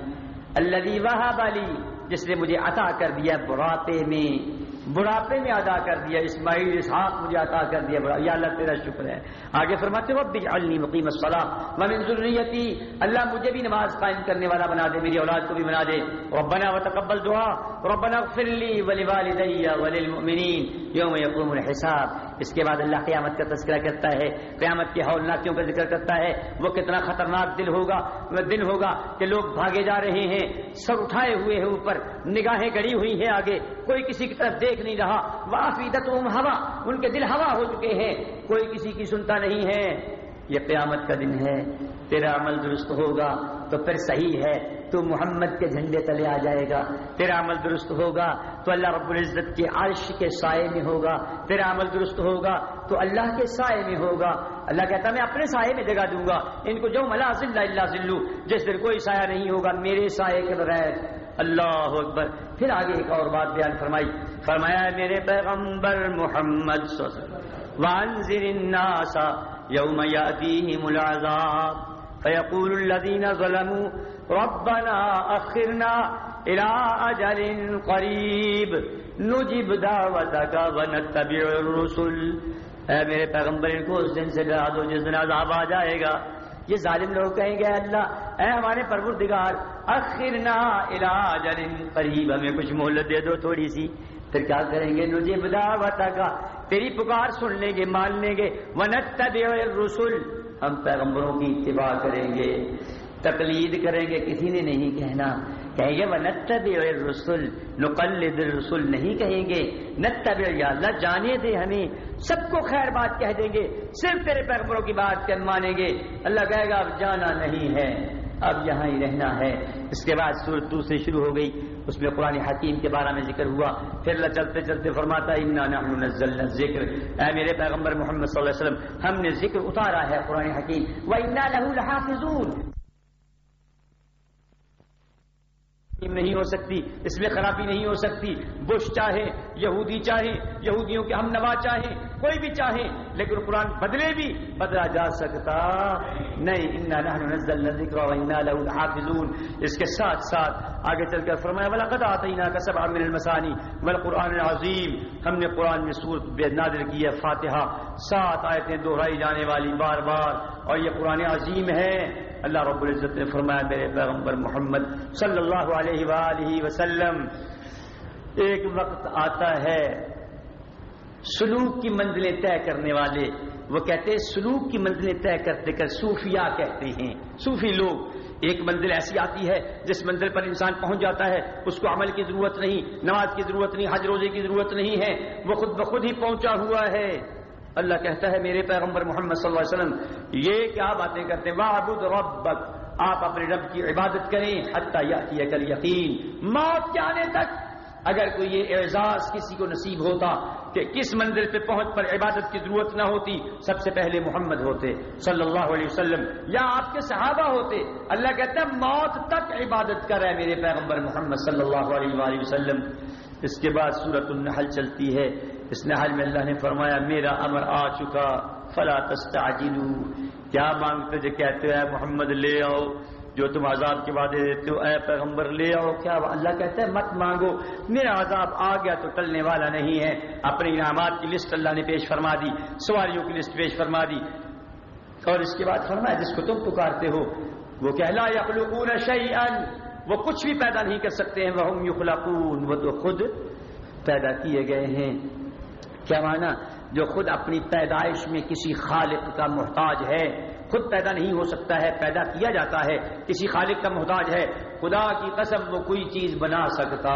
[SPEAKER 1] اللہ واہ بالی جس نے مجھے عطا کر دیا براتے میں، بڑھاپے میں ادا کر دیا، اسماعیل، اسحاق مجھے عطا کر دیا بڑا یا اللہ تیرا شکر ہے۔ آگے فرماتے ہو علی مقیم الصلاح من ذریتی، اللہ مجھے بھی نماز قائم کرنے والا بنا دے، میری اولاد کو بھی بنا دے۔ ربنا وتقبل دعا ربنا اغفر لي ولوالدي وللمؤمنين يوم يقوم الحساب۔ اس کے بعد اللہ قیامت کا تذکرہ کرتا ہے، قیامت کے ہولناکیوں کا ذکر کرتا ہے۔ وہ کتنا خطرناک دل ہوگا، وہ دن ہوگا کہ لوگ بھاگے جا رہے ہیں، سر اٹھائے ہوئے ہیں اوپر، نگاہیں گڑی ہوئی ہیں آگے۔ کوئی کسی کی طرف دیکھ نہیں رہا۔ وافیدت ہوا، ان کے دل ہوا ہو چکے ہیں۔ کوئی کسی کی سنتا نہیں ہے۔ یہ قیامت کا دن ہے، تیرا عمل درست ہوگا تو پھر صحیح ہے، تو محمد کے جھنڈے تلے آ جائے گا۔ تیرا عمل درست ہوگا تو اللہ رب العزت کے عرش کے سائے میں ہوگا۔ تیرا عمل درست ہوگا تو اللہ کے سائے میں ہوگا۔ اللہ کہتا میں اپنے سائے میں جگہ دوں گا، ان کو جو ملا ذلہ اللہ ذلو، جس دن کوئی سایہ نہیں ہوگا، میرے سائے کے بغیر۔ اللہ اکبر۔ پھر آگے ایک اور بات بیان فرمائی۔ فرمایا، میرے پیغمبر محمد وانذر الناس يوم يأتيهم العذاب. فيقول الذين ظلموا، ربنا أخرنا إلى أجل قريب. نجب دعوتك ونتبع الرسل. اے میرے پیغمبر، ان کو اس دن سے ڈرا دو، جس دن عذاب آ جائے گا. یہ ظالم لوگ کہیں گے، اللہ، اے ہمارے پروردگار اخرنا الى اجل قریب ہمیں کچھ مہلت دے دو تھوڑی سی۔ پھر کیا کریں گے؟ نجی بداوتا کا تیری پکار سن لیں گے، مان لیں گے۔ ونت رسول ہم پیغمبروں کی اتباع کریں گے، تقلید کریں گے۔ کسی نے نہیں کہنا۔ کہیں گے وہ نتب رسول نقلد رسول نہیں کہیں گے۔ نتب یا اللہ، جانے دے ہمیں۔ سب کو خیر بات کہہ دیں گے۔ صرف تیرے پیغمبروں کی بات کر مانیں گے۔ اللہ کہے گا، اب جانا نہیں ہے۔ اب یہاں ہی رہنا ہے۔ اس کے بعد سورت تو سے شروع ہو گئی۔ اس میں قرآن حکیم کے بارے میں ذکر ہوا۔ پھر اللہ چلتے چلتے فرماتا ذکر اے میرے پیغمبر محمد صلی اللہ علیہ وسلم، ہم نے ذکر اتارا ہے قرآن حکیم۔ وہ لَحَافِظُونَ۔ تسلیم نہیں ہو سکتی، اس میں خرابی نہیں ہو سکتی۔ بش چاہے، یہودی چاہے، یہودیوں کے ہم نوا چاہے کوئی بھی چاہے، لیکن قرآن بدلے بھی، بدلا جا سکتا۔ نہیں حافظون اس کے ساتھ ساتھ آگے چل کر فرمایا بلا قدا کا سب عامر المسانی بل قرآن عظیم ہم نے قرآن میں سورت نادر کی ہے، فاتحہ۔ سات آیتیں دہرائی جانے والی بار بار، اور یہ قرآن عظیم ہے۔ اللہ رب العزت نے فرمایا، میرے پیغمبر محمد صلی اللہ علیہ وآلہ وسلم، ایک وقت آتا ہے سلوک کی منزلیں طے کرنے والے۔ وہ کہتے ہیں، سلوک کی منزلیں طے کرتے کر صوفیاء کہتے ہیں۔ صوفی لوگ، ایک منزل ایسی آتی ہے جس منزل پر انسان پہنچ جاتا ہے، اس کو عمل کی ضرورت نہیں، نماز کی ضرورت نہیں، حج روزے کی ضرورت نہیں ہے۔ وہ خود بخود ہی پہنچا ہوا ہے۔ اللہ کہتا ہے میرے پیغمبر محمد صلی اللہ علیہ وسلم، یہ کیا باتیں کرتے ہیں؟ وعبد ربک آپ اپنے رب کی عبادت کریں، حتیٰ یا کل یقین موت کے آنے تک، اگر کوئی یہ اعزاز کسی کو نصیب ہوتا کہ کس منزل پہ پہنچ پر عبادت کی ضرورت نہ ہوتی، سب سے پہلے محمد ہوتے، صلی اللہ علیہ وسلم، یا آپ کے صحابہ ہوتے، اللہ کہتا ہے، موت تک عبادت کر رہے میرے پیغمبر محمد صلی اللہ علیہ وآلہ وسلم۔ اس کے بعد سورت النحل چلتی ہے۔ اس نحل میں اللہ نے فرمایا، میرا امر آ چکا، فلا تستعجلو۔ کیا مانگتے جو کہتے ہیں، محمد لے آؤ، جو تم عذاب کے وعدے دیتے ہو، اے پیغمبر لے آؤ۔ کیا اللہ کہتے ہیں؟ مت مانگو۔ میرا عذاب آ گیا تو ٹلنے والا نہیں ہے۔ اپنے انعامات کی لسٹ اللہ نے پیش فرما دی، سواریوں کی لسٹ پیش فرما دی۔ اور اس کے بعد فرمایا، جس کو تم پکارتے ہو، وہ کہلا یخلقون شیئا۔ وہ کچھ بھی پیدا نہیں کر سکتے ہیں۔ وہ یخلقون۔ وہ تو خود پیدا کیے گئے ہیں۔ کیا مانا جو خود اپنی پیدائش میں کسی خالق کا محتاج ہے، خود پیدا نہیں ہو سکتا ہے، پیدا کیا جاتا ہے، کسی خالق کا محتاج ہے، خدا کی قسم وہ کوئی چیز بنا سکتا۔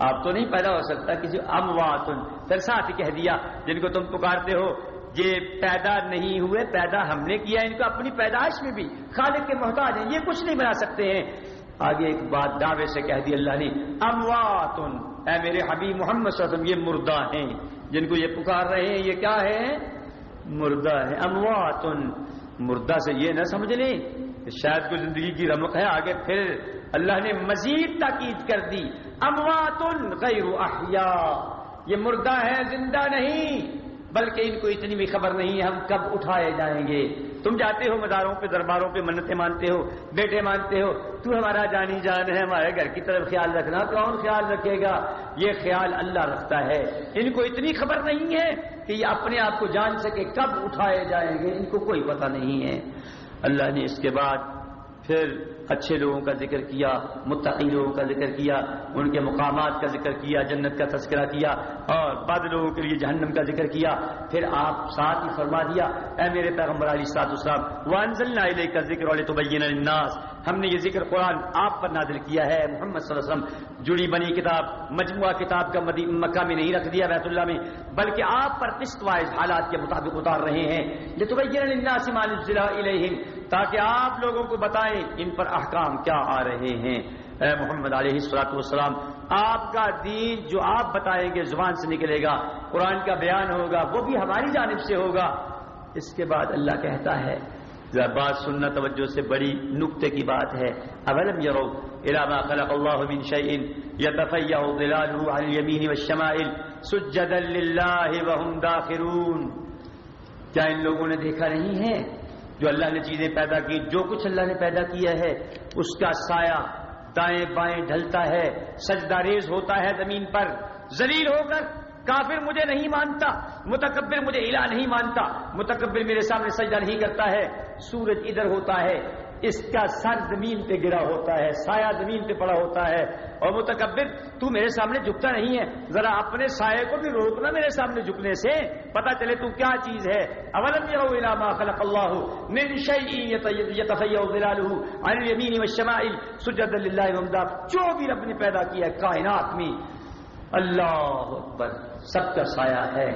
[SPEAKER 1] آپ تو نہیں پیدا ہو سکتا، کسی اموات پھر کہہ دیا، جن کو تم پکارتے ہو۔ یہ پیدا نہیں ہوئے، پیدا ہم نے کیا، ان کو اپنی پیدائش میں بھی خالق کے محتاج ہیں۔ یہ کچھ نہیں بنا سکتے ہیں۔ آگے ایک بات دعوے سے کہہ دی اللہ نے اموات اے میرے حبیب محمد صلی اللہ علیہ وسلم، یہ مردہ ہیں۔ جن کو یہ پکار رہے ہیں، یہ کیا ہے؟ مردہ ہے، امواتن۔ مردہ سے یہ نہ سمجھ لیں شاید کوئی زندگی کی رمق ہے، آگے پھر اللہ نے مزید تاکید کر دی۔ امواتن غیر احیاء یہ مردہ ہے، زندہ نہیں، بلکہ ان کو اتنی بھی خبر نہیں ہم کب اٹھائے جائیں گے۔ تم جاتے ہو مزاروں پہ، درباروں پہ، منتیں مانتے ہو، بیٹے مانتے ہو، تو ہمارا جانی جان ہے، ہمارے گھر کی طرف خیال رکھنا کون خیال رکھے گا؟ یہ خیال اللہ رکھتا ہے۔ ان کو اتنی خبر نہیں ہے کہ یہ اپنے آپ کو جان سکے کب اٹھائے جائیں گے، ان کو کوئی پتہ نہیں ہے۔ اللہ نے اس کے بعد پھر اچھے لوگوں کا ذکر کیا، متقی لوگوں کا ذکر کیا، ان کے مقامات کا ذکر کیا، جنت کا تذکرہ کیا اور بعد لوگوں کے لیے جہنم کا ذکر کیا۔ پھر آپ ساتھ ہی فرما دیا، اے میرے پیغمبر علی سات اسلام وانزلنا الیک کا ذکر والے تو الناس ہم نے یہ ذکر قرآن آپ پر نازل کیا ہے۔ محمد صلی اللہ علیہ وسلم، جڑی بنی کتاب، مجموعہ کتاب کا مکہ میں نہیں رکھ دیا بیت اللہ میں، بلکہ آپ پر قسط وائز حالات کے مطابق اتار رہے ہیں۔ یہ تو بھائی تاکہ آپ لوگوں کو بتائیں ان پر احکام کیا آ رہے ہیں۔ اے محمد علیہ السلاط والسلام، آپ کا دین جو آپ بتائیں گے زبان سے نکلے گا، قرآن کا بیان ہوگا، وہ بھی ہماری جانب سے ہوگا۔ اس کے بعد اللہ کہتا ہے بات سننا توجہ سے، بڑی نقطے کی بات ہے۔ اولم یرو الما خلق اللہ من شیء یتفیع ظلاله عن الیمین والشمائل سجدا للہ وهم داخرون۔ کیا ان لوگوں نے دیکھا نہیں ہے؟ جو اللہ نے چیزیں پیدا کی، جو کچھ اللہ نے پیدا کیا ہے، اس کا سایہ دائیں بائیں ڈھلتا ہے، سجدہ ریز ہوتا ہے زمین پر۔ زلیل ہو کر کافر مجھے نہیں مانتا، متکبر مجھے الہ نہیں مانتا، متکبر میرے سامنے سجدہ نہیں کرتا ہے۔ سورج ادھر ہوتا ہے اس کا سر زمین پہ گرا ہوتا ہے، سایہ زمین پہ پڑا ہوتا ہے۔ اور متکبر، تو میرے سامنے جھکتا نہیں ہے۔ ذرا اپنے سائے کو بھی روکنا میرے سامنے جھکنے سے۔ پتا چلے تو کیا چیز ہے۔ اولم الى ما خلق اللہ من شيء يتفيا ظلاله عن اليمين والشمائل سجدا لله ومدا جو بھی رب نے پیدا کیا ہے کائنات میں۔ اللہ اکبر، سب کا سایہ ہے۔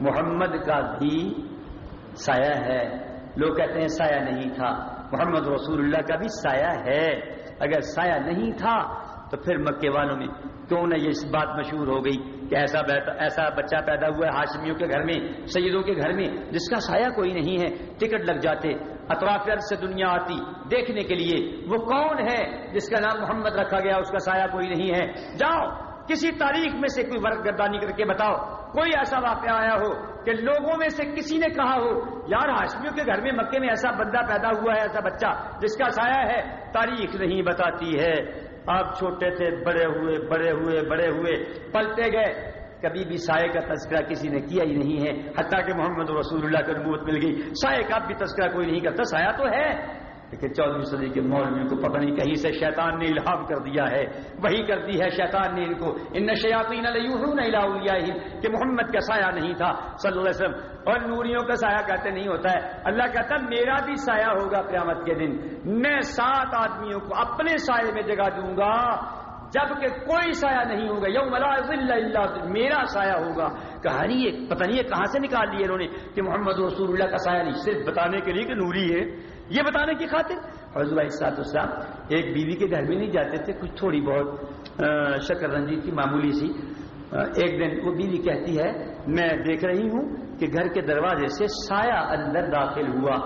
[SPEAKER 1] محمد کا بھی سایہ ہے۔ لوگ کہتے ہیں سایہ نہیں تھا۔ محمد رسول اللہ کا بھی سایہ ہے۔ اگر سایہ نہیں تھا تو پھر مکے والوں میں کیوں نہ یہ بات مشہور ہو گئی کہ ایسا ایسا بچہ پیدا ہوا ہے ہاشمیوں کے گھر میں، سیدوں کے گھر میں، جس کا سایہ کوئی نہیں ہے۔ ٹکٹ لگ جاتے، اطراف سے دنیا آتی۔ دیکھنے کے لیے وہ کون ہے جس کا نام محمد رکھا گیا، اس کا سایہ کوئی نہیں ہے۔ جاؤ کسی تاریخ میں سے کوئی ورق گردانی کر کے بتاؤ، کوئی ایسا واقعہ آیا ہو کہ لوگوں میں سے کسی نے کہا ہو، یار ہاشمیوں کے گھر میں مکے میں ایسا بندہ پیدا ہوا ہے، ایسا بچہ جس کا سایہ ہے، تاریخ نہیں بتاتی ہے۔ آپ چھوٹے تھے، بڑے ہوئے بڑے ہوئے بڑے ہوئے پلتے گئے۔ کبھی بھی سائے کا تذکرہ کسی نے کیا ہی نہیں ہے۔ حتیٰ کہ محمد رسول اللہ کو نبوت مل گئی۔ سائے کا بھی تذکرہ کوئی نہیں کرتا، سایہ تو ہے۔ لیکن چودہویں صدی کے مولویوں کو پتہ نہیں کہیں سے شیطان نے الہام کر دیا ہے، وہی کر دی ہے شیطان نے ان کو۔ ان شیاتی کہ محمد کا سایہ نہیں تھا۔ صلی اللہ علیہ وسلم۔ اور نوریوں کا سایہ کہتے نہیں ہوتا ہے۔ اللہ کہتا میرا بھی سایہ ہوگا قیامت کے دن۔ میں سات آدمیوں کو اپنے سائے میں جگہ دوں گا جبکہ کوئی سایہ نہیں ہوگا۔ یوم اللہ میرا سایہ ہوگا۔ کہانی پتہ نہیں ہے کہاں سے نکال لیے انہوں نے کہ محمد رسول اللہ کا سایہ نہیں، صرف بتانے کے لیے کہ نوری ہے۔ یہ بتانے کی خاطر؟ حضور سات اسلام ایک بیوی کے گھر میں نہیں جاتے تھے، کچھ تھوڑی بہت شکر رنجیت کی معمولی سی۔ ایک دن وہ بیوی کہتی ہے، میں دیکھ رہی ہوں کہ گھر کے دروازے سے سایہ اندر داخل ہوا۔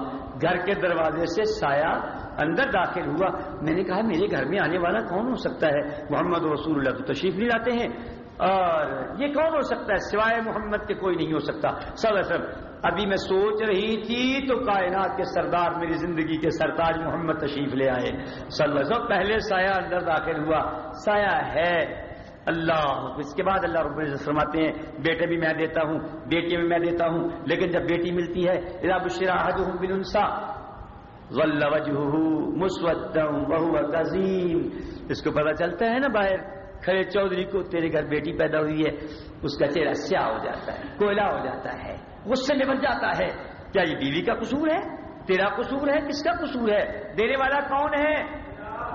[SPEAKER 1] گھر کے دروازے سے سایہ اندر داخل ہوا۔ میں نے کہا، میرے گھر میں آنے والا کون ہو سکتا ہے؟ محمد رسول اللہ تو تشریف نہیں لاتے ہیں۔ اور یہ کون ہو سکتا ہے؟ سوائے محمد کے کوئی نہیں ہو سکتا۔ سب سب ابھی میں سوچ رہی تھی تو کائنات کے سردار میری زندگی کے سرتاج محمد تشریف لے آئے۔ صلی اللہ وسلم، پہلے سایہ اندر داخل ہوا۔ سایہ ہے۔ اللہ، اس کے بعد اللہ رب العزت فرماتے ہیں، بیٹے بھی میں دیتا ہوں بیٹی بھی میں دیتا ہوں، لیکن جب بیٹی ملتی ہے رب شراہد وجہ مسودم بہو عظیم اس کو پتہ چلتا ہے نا باہر، کھڑے چودھری کو، تیرے گھر بیٹی پیدا ہوئی ہے، اس کا چہرہ سیاہ ہو جاتا ہے، کوئلہ ہو جاتا ہے۔ غصے میں بن جاتا ہے۔ کیا یہ بیوی کا قصور ہے؟ تیرا قصور ہے؟ کس کا قصور ہے؟ دینے والا کون ہے؟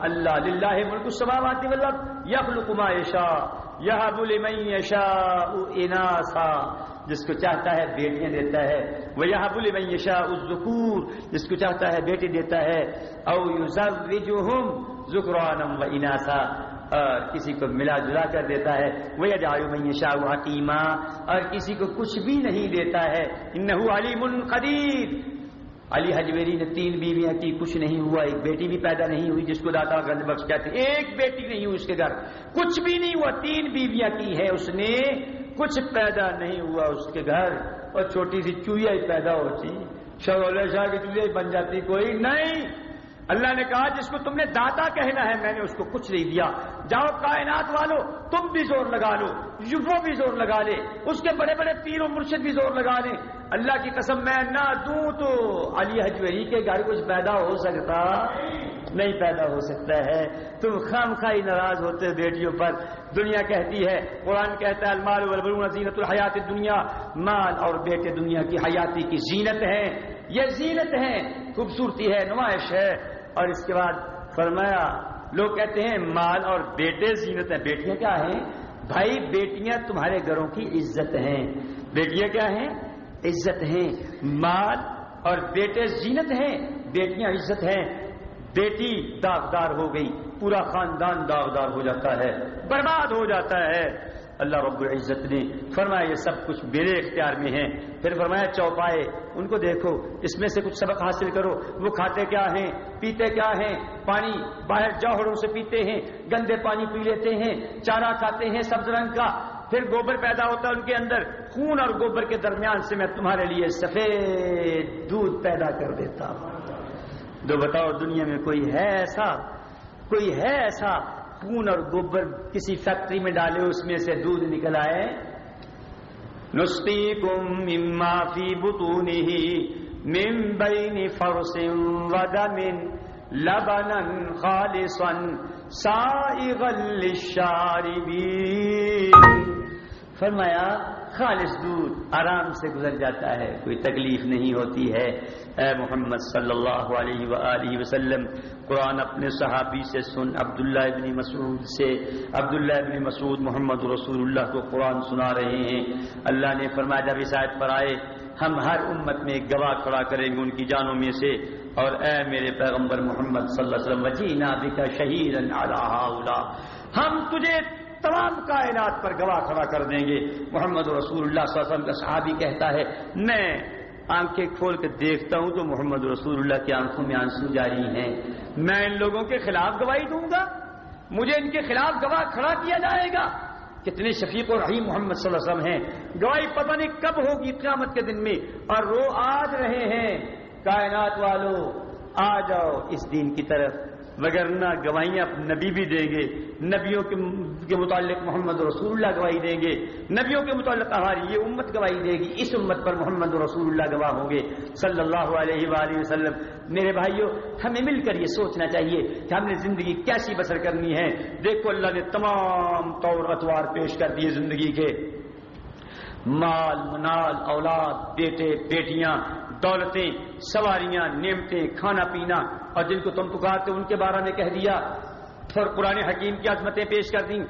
[SPEAKER 1] اللہ للہ ملک السماوات والارض۔ یخلق ما یشاء یہب لمن یشاء اناسا۔ جس کو چاہتا ہے بیٹیاں دیتا ہے۔ وہ یہب لمن یشاء الذکور۔ جس کو چاہتا ہے بیٹی دیتا ہے۔ او یزوجہم ذکرانا و اناسا۔ اور کسی کو ملا جلا کر دیتا ہے۔ وہ جایو میں شاہ حکیمہ اور کسی کو کچھ بھی نہیں دیتا ہے۔ انہو علی منقدیر علی حجویری نے تین بیویاں کی، کچھ نہیں ہوا۔ ایک بیٹی بھی پیدا نہیں ہوئی، جس کو داتا گنج بخش کہتے ایک بیٹی نہیں ہوئی اس کے گھر۔ کچھ بھی نہیں ہوا۔ تین بیویاں کی ہے اس نے۔ کچھ پیدا نہیں ہوا اس کے گھر۔ اور چھوٹی سی چویا ہی پیدا ہوتی۔ شاہ کی تجھے بن جاتی۔ کوئی نہیں۔ اللہ نے کہا جس کو تم نے داتا کہنا ہے میں نے اس کو کچھ نہیں دیا۔ جاؤ کائنات والو، تم بھی زور لگا لو یوفو بھی زور لگا لے، اس کے بڑے بڑے پیر و مرشد بھی زور لگا لے اللہ کی قسم، میں نہ دوں تو علی حجوری کے گھر کچھ پیدا ہو سکتا؟ نہیں پیدا ہو سکتا ہے۔ تم خام خائی ناراض ہوتے بیٹیوں پر۔ دنیا کہتی ہے، قرآن کہتا ہے، المال زینت الحیات دنیا مال اور بیٹے دنیا کی حیاتی کی زینت ہے یہ زینت ہے خوبصورتی ہے، نمائش ہے۔ اور اس کے بعد فرمایا، لوگ کہتے ہیں، مال اور بیٹے زینت ہیں۔ بیٹیاں کیا ہیں؟ بھائی، بیٹیاں تمہارے گھروں کی عزت ہیں۔ بیٹیاں کیا ہیں؟ عزت ہیں۔ مال اور بیٹے زینت ہیں۔ بیٹیاں عزت ہیں۔ بیٹی داغدار ہو گئی۔ پورا خاندان داغدار ہو جاتا ہے۔ برباد ہو جاتا ہے۔ اللہ رب العزت نے فرمایا یہ سب کچھ میرے اختیار میں ہیں۔ پھر فرمایا چوپائے، ان کو دیکھو، اس میں سے کچھ سبق حاصل کرو۔ وہ کھاتے کیا ہیں؟ پیتے کیا ہیں؟ پانی، باہر جوہروں سے پیتے ہیں، گندے پانی پی لیتے ہیں، چارہ کھاتے ہیں سبز رنگ کا۔ پھر گوبر پیدا ہوتا ہے ان کے اندر، خون اور گوبر کے درمیان سے میں تمہارے لیے سفید دودھ پیدا کر دیتا ہوں۔ دو بتاؤ دنیا میں کوئی ہے ایسا؟ کوئی ہے ایسا خون اور گوبر کسی فیکٹری میں ڈالے، اس میں سے دودھ نکل آئے۔ نسطی کم مما فی بتونی بین فرسم ودمن لبن خالصن سائغل للشاربین فرمایا خالص دودھ آرام سے گزر جاتا ہے، کوئی تکلیف نہیں ہوتی ہے۔ اے محمد صلی اللہ علیہ وآلہ وسلم، قرآن اپنے صحابی سے سن، عبداللہ ابن مسعود سے۔ عبداللہ ابن مسعود محمد رسول اللہ کو قرآن سنا رہے ہیں۔ اللہ نے فرمایا، جب اس آیت پر آئے، ہم ہر امت میں ایک گواہ کھڑا کریں گے ان کی جانوں میں سے۔ اور اے میرے پیغمبر محمد صلی اللہ علیہ وسلم، وجینا بکا شہید ہم تجھے تمام کائنات پر گواہ کھڑا کر دیں گے۔ محمد رسول اللہ صلی اللہ علیہ وسلم کا صحابی کہتا ہے، میں آنکھیں کھول کے دیکھتا ہوں تو محمد رسول اللہ کی آنکھوں میں آنسو جاری ہیں۔ میں ان لوگوں کے خلاف گواہی دوں گا۔ مجھے ان کے خلاف گواہ کھڑا کیا جائے گا۔ کتنے شفیق اور رحیم محمد صلی اللہ علیہ وسلم ہیں۔ گواہی پتہ نہیں کب ہوگی قیامت کے دن میں۔ اور رو آج رہے ہیں۔ کائنات والوں آ جاؤ اس دین کی طرف۔ وگرنہ گواہیاں نبی بھی دیں گے، نبیوں کے متعلق محمد رسول اللہ گواہی دیں گے، نبیوں کے متعلق ہماری یہ امت گواہی دے گی، اس امت پر محمد رسول اللہ گواہ ہوں گے۔ صلی اللہ علیہ وآلہ وسلم، میرے بھائیوں ہمیں مل کر یہ سوچنا چاہیے کہ ہم نے زندگی کیسی بسر کرنی ہے۔ دیکھو اللہ نے تمام طور اتوار پیش کر دیے زندگی کے۔ مال، منال، اولاد، بیٹے، بیٹیاں دولتیں، سواریاں، نعمتیں، کھانا پینا اور جن کو تم پکارتے ان کے بارے میں کہہ دیا۔ پھر قرآن حکیم کی عظمتیں پیش کر دیں۔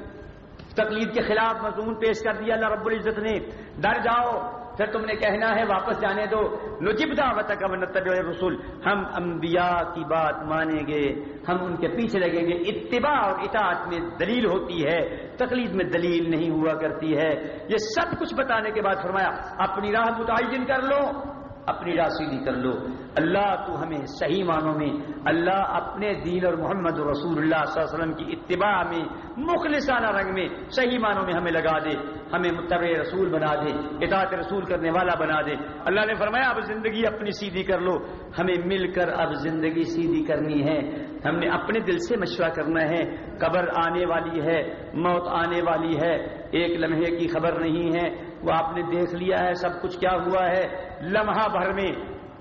[SPEAKER 1] تقلید کے خلاف مضمون پیش کر دیا۔ اللہ رب العزت نے۔ ڈر جاؤ، پھر تم نے کہنا ہے، واپس جانے دو۔ نجب دعوت کا منتب رسول ہم انبیاء کی بات مانیں گے۔ ہم ان کے پیچھے لگیں گے۔ اتباع اور اطاعت میں دلیل ہوتی ہے۔ تقلید میں دلیل نہیں ہوا کرتی ہے۔ یہ سب کچھ بتانے کے بعد فرمایا، اپنی راہ متعین کر لو۔ اپنی راہ سیدھی کر لو۔ اللہ تو ہمیں صحیح معنوں میں، اللہ اپنے دین اور محمد رسول اللہ صلی اللہ علیہ وسلم کی اتباع میں، مخلصانہ رنگ میں صحیح معنوں میں ہمیں لگا دے، ہمیں متبع رسول بنا دے، اطاعت رسول کرنے والا بنا دے۔ اللہ نے فرمایا، اب زندگی اپنی سیدھی کر لو۔ ہمیں مل کر اب زندگی سیدھی کرنی ہے۔ ہم نے اپنے دل سے مشورہ کرنا ہے۔ قبر آنے والی ہے، موت آنے والی ہے۔ ایک لمحے کی خبر نہیں ہے۔ وہ آپ نے دیکھ لیا ہے، سب کچھ کیا ہوا ہے۔ لمحہ بھر میں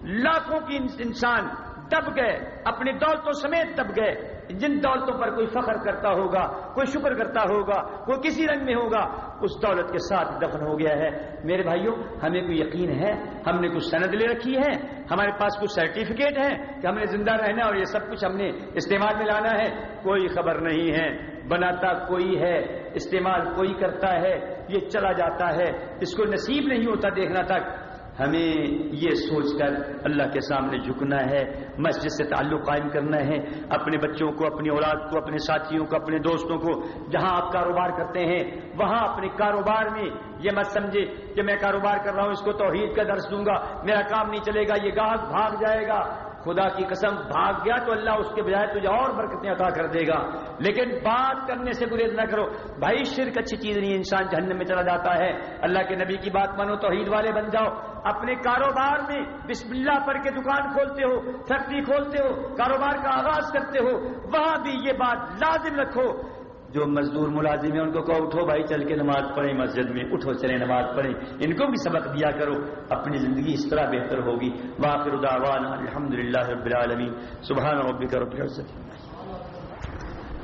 [SPEAKER 1] لاکھوں کی انسان دب گئے، اپنی دولتوں سمیت دب گئے۔ جن دولتوں پر کوئی فخر کرتا ہوگا، کوئی شکر کرتا ہوگا، کوئی کسی رنگ میں ہوگا، اس دولت کے ساتھ دفن ہو گیا ہے۔ میرے بھائیوں، ہمیں کوئی یقین ہے؟ ہم نے کچھ سند لے رکھی ہے؟ ہمارے پاس کچھ سرٹیفکیٹ ہے کہ ہم نے زندہ رہنا اور یہ سب کچھ ہم نے استعمال میں لانا ہے؟ کوئی خبر نہیں ہے۔ بناتا کوئی ہے، استعمال کوئی کرتا ہے، یہ چلا جاتا ہے۔ اس کو نصیب نہیں ہوتا دیکھنا تک۔ ہمیں یہ سوچ کر اللہ کے سامنے جھکنا ہے، مسجد سے تعلق قائم کرنا ہے، اپنے بچوں کو، اپنی اولاد کو، اپنے ساتھیوں کو، اپنے دوستوں کو، جہاں آپ کاروبار کرتے ہیں، وہاں اپنے کاروبار میں یہ مت سمجھے کہ میں کاروبار کر رہا ہوں، اس کو توحید کا درس دوں گا، میرا کام نہیں چلے گا، یہ گاہک بھاگ جائے گا۔ خدا کی قسم بھاگ گیا تو اللہ اس کے بجائے تجھے اور برکتیں عطا کر دے گا۔ لیکن بات کرنے سے گریز نہ کرو۔ بھائی، شرک اچھی چیز نہیں، انسان جہنم میں چلا جاتا ہے۔ اللہ کے نبی کی بات مانو، توحید والے بن جاؤ۔
[SPEAKER 2] اپنے کاروبار میں بسم اللہ پڑھ کے دکان کھولتے ہو، فیکٹری کھولتے ہو، کاروبار کا آغاز کرتے ہو، وہاں بھی یہ بات لازم رکھو۔ جو مزدور ملازم ہیں، ان کو کہو، اٹھو بھائی، چل کے نماز پڑھیں، مسجد میں، اٹھو چلے نماز پڑھیں۔ ان کو بھی سبق دیا کرو، اپنی زندگی اس طرح بہتر ہوگی۔ باقر الحمد للہ رب العالمین۔ سبحان ربی کا رب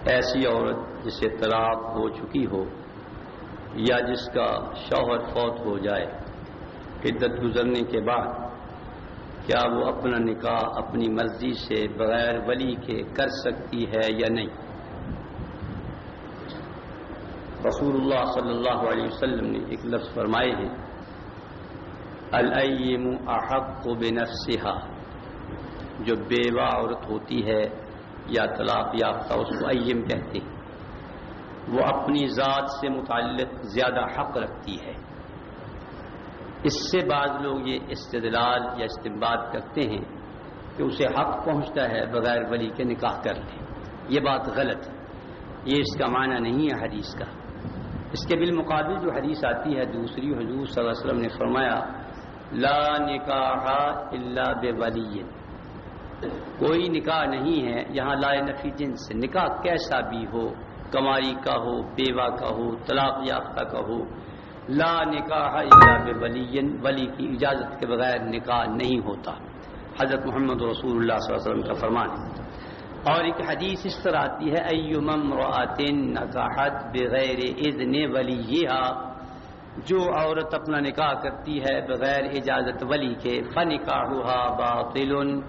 [SPEAKER 1] ایسی عورت جسے طلاق ہو چکی ہو یا جس کا شوہر فوت ہو جائے عدت گزرنے کے بعد، کیا وہ اپنا نکاح اپنی مرضی سے بغیر ولی کے کر سکتی ہے یا نہیں؟ رسول اللہ صلی اللہ علیہ وسلم نے ایک لفظ فرمائے ہیں الم احق و بنفسها۔ جو بیوہ عورت ہوتی ہے یا طلاق یافتہ، اس کو ایم کہتے ہیں۔ وہ اپنی ذات سے متعلق زیادہ حق رکھتی ہے۔ اس سے بعض لوگ یہ استدلال یا استمباد کرتے ہیں کہ اسے حق پہنچتا ہے بغیر ولی کے نکاح کر لیں یہ بات غلط ہے۔ یہ اس کا معنی نہیں ہے حدیث کا۔ اس کے بالمقابل جو حدیث آتی ہے، دوسری حضور صلی اللہ علیہ وسلم نے فرمایا، لا نکاح اللہ بے ولی کوئی نکاح نہیں ہے یہاں لا نفی جن سے نکاح کیسا بھی ہو، کماری کا ہو، بیوہ کا ہو، طلاق یافتہ کا ہو، لا نکاح اللہ بے ولی ولی کی اجازت کے بغیر نکاح نہیں ہوتا۔ حضرت محمد رسول اللہ صلی اللہ علیہ وسلم کا فرمان ہے۔ اور ایک حدیث اس طرح آتی ہے ایوم امرأتن نکاحت بغیر اذن ولیہا. جو عورت اپنا نکاح کرتی ہے بغیر اجازت ولی کے فنکاحها باطل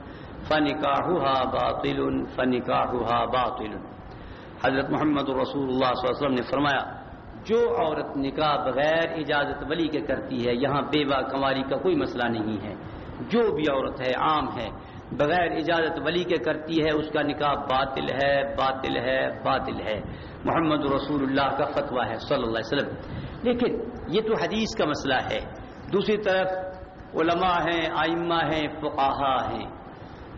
[SPEAKER 1] فنکاحها باطل فنکاحها باطل حضرت محمد رسول اللہ صلی اللہ علیہ وسلم نے فرمایا، جو عورت نکاح بغیر اجازت ولی کے کرتی ہے، یہاں بیوہ کماری کا کوئی مسئلہ نہیں ہے۔ جو بھی عورت ہے، عام ہے۔ بغیر اجازت ولی کے کرتی ہے، اس کا نکاح باطل ہے باطل ہے باطل ہے۔ محمد رسول اللہ کا فتویٰ ہے صلی اللہ علیہ وسلم۔ لیکن یہ تو حدیث کا مسئلہ ہے۔ دوسری طرف علماء ہیں، آئمہ ہیں فقاہا ہیں۔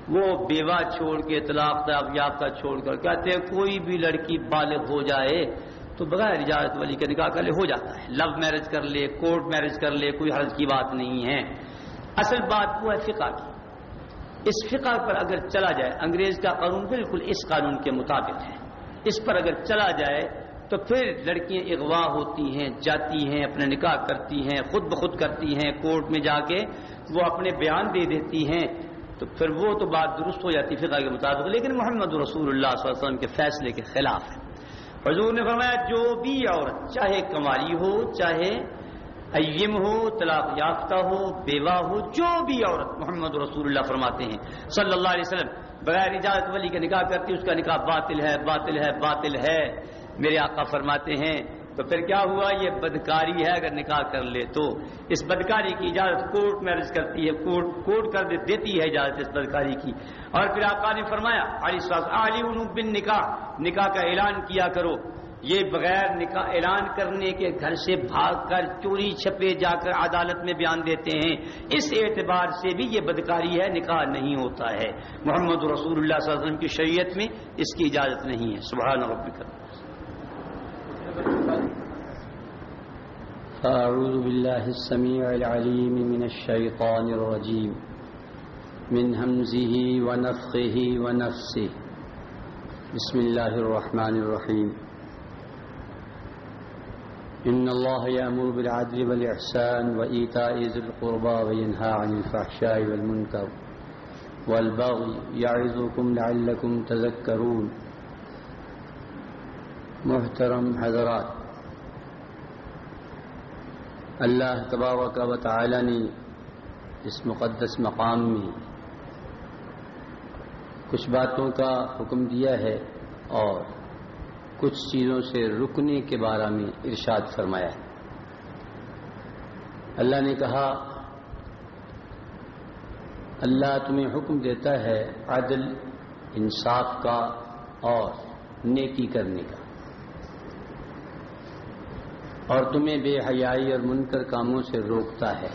[SPEAKER 1] وہ بیوہ چھوڑ کے، طلاق یافتہ چھوڑ کر کہتے ہیں، کوئی بھی لڑکی بالغ ہو جائے تو بغیر اجازت ولی کا نکاح کر لے، ہو جاتا ہے۔ لو میرج کر لے، کورٹ میرج کر لے، کوئی حرض کی بات نہیں ہے۔ اصل بات وہ ہے فقہ کی۔ اس فقہ پر اگر چلا جائے، انگریز کا قانون بالکل اس قانون کے مطابق ہے۔ اس پر اگر چلا جائے تو پھر لڑکیاں اغوا ہوتی ہیں، جاتی ہیں اپنے نکاح کرتی ہیں، خود بخود کرتی ہیں، کورٹ میں جا کے وہ اپنے بیان دے دیتی ہیں۔ تو پھر وہ تو بات درست ہو جاتی فقہ کے مطابق، لیکن محمد رسول اللہ صلی اللہ علیہ وسلم کے فیصلے کے خلاف ہے۔ حضور نے فرمایا، جو بھی عورت چاہے کماری ہو، چاہے ایم ہو، طلاق یافتہ ہو، بیوہ ہو، جو بھی عورت محمد رسول اللہ فرماتے ہیں۔ صلی اللہ علیہ وسلم بغیر اجازت ولی کا نکاح کرتی اس کا نکاح باطل ہے باطل ہے باطل ہے۔ میرے آقا فرماتے ہیں، تو پھر کیا ہوا؟ یہ بدکاری ہے اگر نکاح کر لے تو۔ اس بدکاری کی اجازت کورٹ میرج کرتی ہے، کورٹ کورٹ کر دیتی ہے اجازت اس بدکاری کی۔ اور پھر آقا نے فرمایا، علی بن نکاح نکاح کا اعلان کیا کرو۔ یہ بغیر نکاح اعلان کرنے کے گھر سے بھاگ کر چوری چھپے جا کر عدالت میں بیان دیتے ہیں، اس اعتبار سے بھی یہ بدکاری ہے، نکاح نہیں ہوتا ہے۔ محمد رسول اللہ صلی اللہ علیہ وسلم کی شریعت میں اس کی اجازت نہیں ہے۔ سبحان ربک۔
[SPEAKER 3] أعوذ بالله السميع العليم من الشيطان الرجيم من همزه ونفخه ونفسه بسم الله الرحمن الرحيم إن الله يأمر بالعدل والإحسان وإيتاء ذي القربى وينهى عن الفحشاء والمنكر والبغي يعظكم لعلكم تذكرون. محترم حضرات، اللہ تبارک و تعالی نے اس مقدس مقام میں کچھ باتوں کا حکم دیا ہے اور کچھ چیزوں سے رکنے کے بارے میں ارشاد فرمایا ہے۔ اللہ نے کہا، اللہ تمہیں حکم دیتا ہے عدل، انصاف کا اور نیکی کرنے کا۔ اور تمہیں بے حیائی اور منکر کاموں سے روکتا ہے،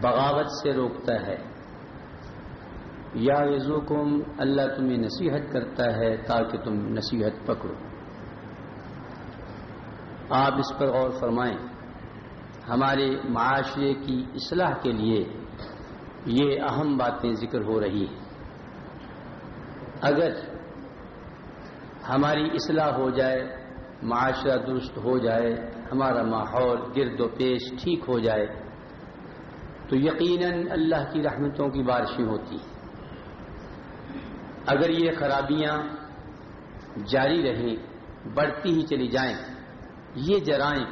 [SPEAKER 3] بغاوت سے روکتا ہے۔ یا یزوکم اللہ تمہیں نصیحت کرتا ہے تاکہ تم نصیحت پکڑو۔ آپ اس پر غور فرمائیں۔
[SPEAKER 1] ہمارے معاشرے کی اصلاح کے لیے یہ اہم باتیں ذکر ہو رہی ہیں۔ اگر ہماری اصلاح ہو جائے، معاشرہ درست ہو جائے، ہمارا ماحول گرد و پیش ٹھیک ہو جائے، تو یقیناً اللہ کی رحمتوں کی بارشیں ہوتی ہیں۔ اگر یہ خرابیاں جاری رہیں، بڑھتی ہی چلی جائیں، یہ جرائم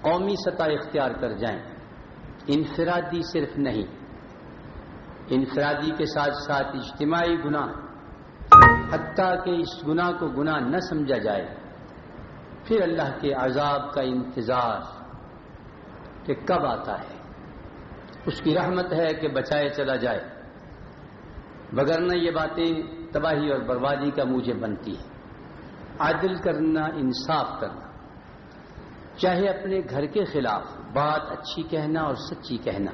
[SPEAKER 1] قومی سطح اختیار کر جائیں، انفرادی صرف نہیں، انفرادی کے ساتھ ساتھ اجتماعی گناہ، حتیٰ کہ اس گناہ کو گناہ نہ سمجھا جائے، پھر اللہ کے عذاب کا انتظار کہ کب آتا ہے؟ اس کی رحمت ہے کہ بچائے چلا جائے۔ بگرنا یہ باتیں تباہی اور بربادی کا مجھے بنتی ہے عادل کرنا، انصاف کرنا، چاہے اپنے گھر کے خلاف بات اچھی کہنا اور سچی کہنا،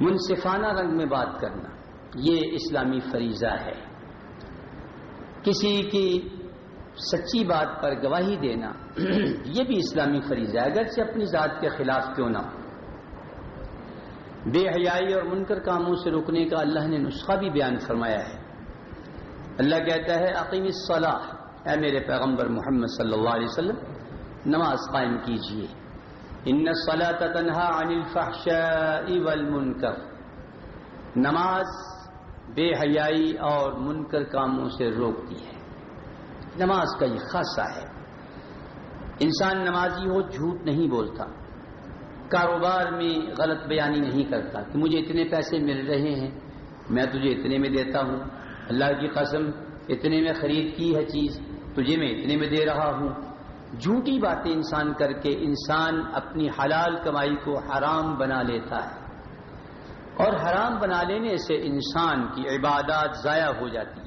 [SPEAKER 1] منصفانہ رنگ میں بات کرنا، یہ اسلامی فریضہ ہے۔ کسی کی سچی بات پر گواہی دینا، یہ بھی اسلامی فریضہ ہے۔ اگرچہ اپنی ذات کے خلاف کیوں نہ ہو۔ بے حیائی اور منکر کاموں سے روکنے کا اللہ نے نسخہ بھی بیان فرمایا ہے۔ اللہ کہتا ہے عقیم الصلاح اے میرے پیغمبر محمد صلی اللہ علیہ وسلم، نماز قائم کیجیے ان صلاح تنہا عن الفحشاء والمنکر۔ نماز بے حیائی اور منکر کاموں سے روکتی ہے۔ نماز کا یہ خاصہ ہے۔ انسان نمازی ہو جھوٹ نہیں بولتا۔ کاروبار میں غلط بیانی نہیں کرتا کہ مجھے اتنے پیسے مل رہے ہیں، میں تجھے اتنے میں دیتا ہوں۔ اللہ کی قسم، اتنے میں خرید کی ہے چیز، تجھے میں اتنے میں دے رہا ہوں۔ جھوٹی باتیں انسان کر کے انسان اپنی حلال کمائی کو حرام بنا لیتا ہے۔ اور حرام بنا لینے سے انسان کی عبادات ضائع ہو جاتی ہے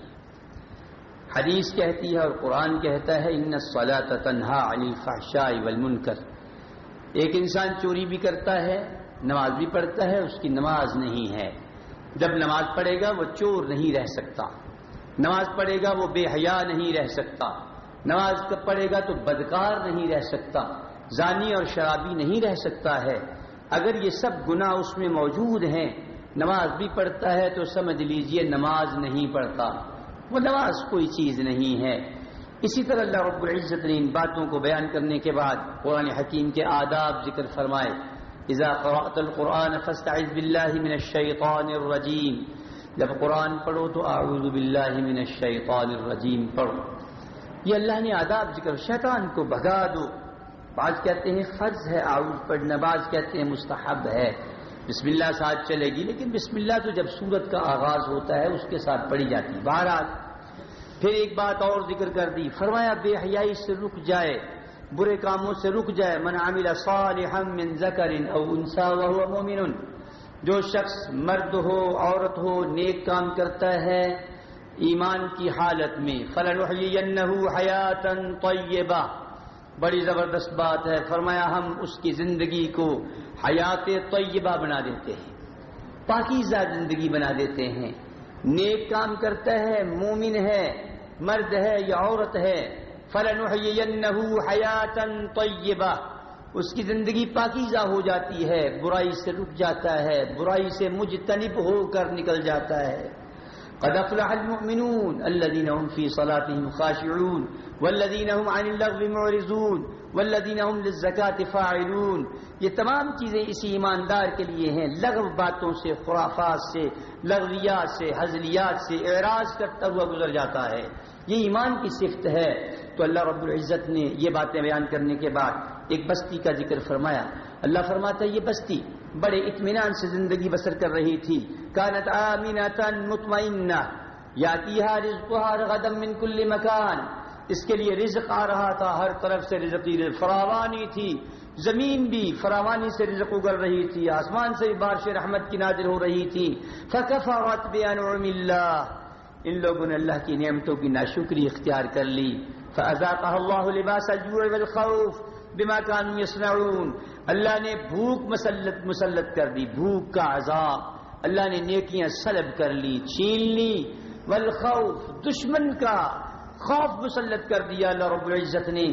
[SPEAKER 1] حدیث کہتی ہے اور قرآن کہتا ہے، ان صلاح تنہا علی فحشاء والمنکر ایک انسان چوری بھی کرتا ہے، نماز بھی پڑھتا ہے، اس کی نماز نہیں ہے۔ جب نماز پڑھے گا، وہ چور نہیں رہ سکتا۔ نماز پڑھے گا، وہ بے حیا نہیں رہ سکتا۔ نماز پڑھے گا تو بدکار نہیں رہ سکتا۔ زانی اور شرابی نہیں رہ سکتا ہے۔ اگر یہ سب گناہ اس میں موجود ہیں، نماز بھی پڑھتا ہے تو سمجھ لیجیے نماز نہیں پڑھتا۔ وہ نماز کوئی چیز نہیں ہے۔ اسی طرح اللہ رب العزت نے ان باتوں کو بیان کرنے کے بعد قرآن حکیم کے آداب ذکر فرمائے، اذا قرأت القرآن فاستعذ باللہ من الشیطان الرجیم جب قرآن پڑھو تو اعوذ باللہ من الشیطان الرجیم پڑھو۔ یہ اللہ نے آداب ذکر، شیطان کو بھگا دو بعض کہتے ہیں فرض ہے، اعوذ پڑھنا، بعض کہتے ہیں مستحب ہے۔ بسم اللہ ساتھ چلے گی، لیکن بسم اللہ تو جب سورت کا آغاز ہوتا ہے، اس کے ساتھ پڑھی جاتی بہرحال پھر ایک بات اور ذکر کر دی۔ فرمایا، بے حیائی سے رک جائے، برے کاموں سے رک جائے، من عمل صالحا من ذکر او انسا وهو مؤمن جو شخص مرد ہو، عورت ہو، نیک کام کرتا ہے ایمان کی حالت میں فلنحینه حیاتا طیبہ۔ بڑی زبردست بات ہے۔ فرمایا، ہم اس کی زندگی کو حیات طیبہ بنا دیتے ہیں۔ پاکیزہ زندگی بنا دیتے ہیں۔ نیک کام کرتا ہے، مومن ہے۔ مرد ہے یا عورت ہے فلن حیاتن طیبہ۔ اس کی زندگی پاکیزہ ہو جاتی ہے، برائی سے رک جاتا ہے، برائی سے مجتنب ہو کر نکل جاتا ہے۔ قد افلح المؤمنون الذين هم في صلاتهم خاشعون والذين هم عن اللغو معرضون والذين هم للزكاة فاعلون۔ یہ تمام چیزیں اسی ایماندار کے لیے ہیں، لغو باتوں سے، خرافات سے، لغویات سے حزلیات سے، اعراض کرتا ہوا گزر جاتا ہے۔ یہ ایمان کی صفت ہے۔ تو اللہ رب العزت نے یہ باتیں بیان کرنے کے بعد ایک بستی کا ذکر فرمایا۔ اللہ فرماتا ہے، یہ بستی بڑے اطمینان سے زندگی بسر کر رہی تھی۔ کانت آمینتا مطمئنہ۔ یاتیہا رزقها رغدا من کل مکان۔ اس کے لیے رزق آ رہا تھا۔ ہر طرف سے رزقی فراوانی تھی۔ زمین بھی فراوانی سے رزق اگل رہی تھی۔ آسمان سے بھی بارش رحمت کی نازل ہو رہی تھی۔ فکفرت بانعم اللہ۔ ان لوگوں نے اللہ کی نعمتوں کی ناشکری اختیار کر لی۔ فازاقها الله لباس والخوف بما كانوا يصنعون۔ اللہ نے بھوک مسلط مسلط کر دی، بھوک کا عذاب۔ اللہ نے نیکیاں سلب کر لی، چھین لی۔ والخوف، دشمن کا خوف مسلط کر دیا اللہ رب العزت نے۔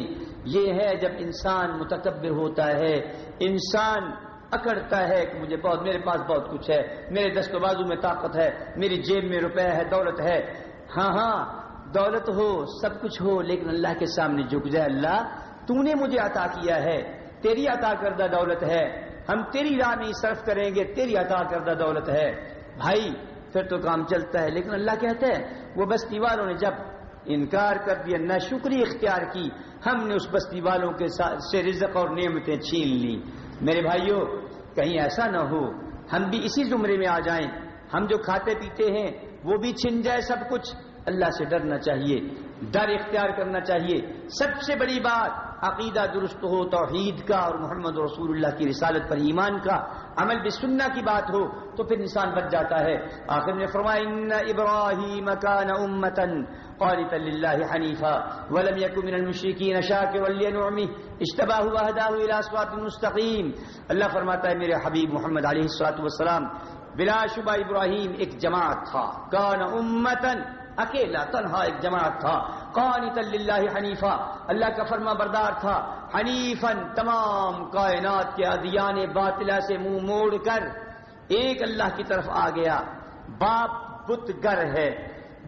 [SPEAKER 1] یہ ہے جب انسان متکبر ہوتا ہے، انسان اکڑتا ہے کہ مجھے بہت، میرے پاس بہت کچھ ہے، میرے دست و بازو میں طاقت ہے، میری جیب میں روپے ہے، دولت ہے۔ ہاں ہاں دولت ہو، سب کچھ ہو، لیکن اللہ کے سامنے جھک جائے اللہ، تو نے مجھے عطا کیا ہے۔ تیری عطا کردہ دولت ہے۔ ہم تیری راہ نہیں صرف کریں گے، تیری عطا کردہ دولت ہے۔ بھائی، پھر تو کام چلتا ہے، لیکن اللہ کہتے ہیں وہ بستی والوں نے جب انکار کر دیا نہ شکری اختیار کی، ہم نے اس بستی والوں کے سے رزق اور نعمتیں چھین لی۔ میرے بھائیوں کہیں ایسا نہ ہو۔ ہم بھی اسی زمرے میں آ جائیں۔ ہم جو کھاتے پیتے ہیں، وہ بھی چھن جائے سب کچھ۔ اللہ سے ڈرنا چاہیے، ڈر اختیار کرنا چاہیے۔ سب سے بڑی بات، عقیدہ درست ہو، توحید کا اور محمد رسول اللہ کی رسالت پر ایمان کا عمل بھی سننا کی بات ہو، تو پھر انسان بچ جاتا ہے۔ آخر نے فرمایا، ان ابراہیم کان امتا قانتا للہ حنیفا ولم یکو من المشرکین شاکرا لینعمی اشتباہ وحدہ الى صراط مستقیم اللہ فرماتا ہے میرے حبیب محمد علیہ الصلوۃ والسلام، بلا شبہ ابراہیم ایک جماعت تھا، کان امتا اکیلا، تنہا ایک جماعت تھا، قانتا للہ حنیفا، اللہ کا فرما بردار تھا حنیفن تمام کائنات کے ادیان باطلہ سے منہ موڑ کر ایک اللہ کی طرف آ گیا، باپ بت گر ہے۔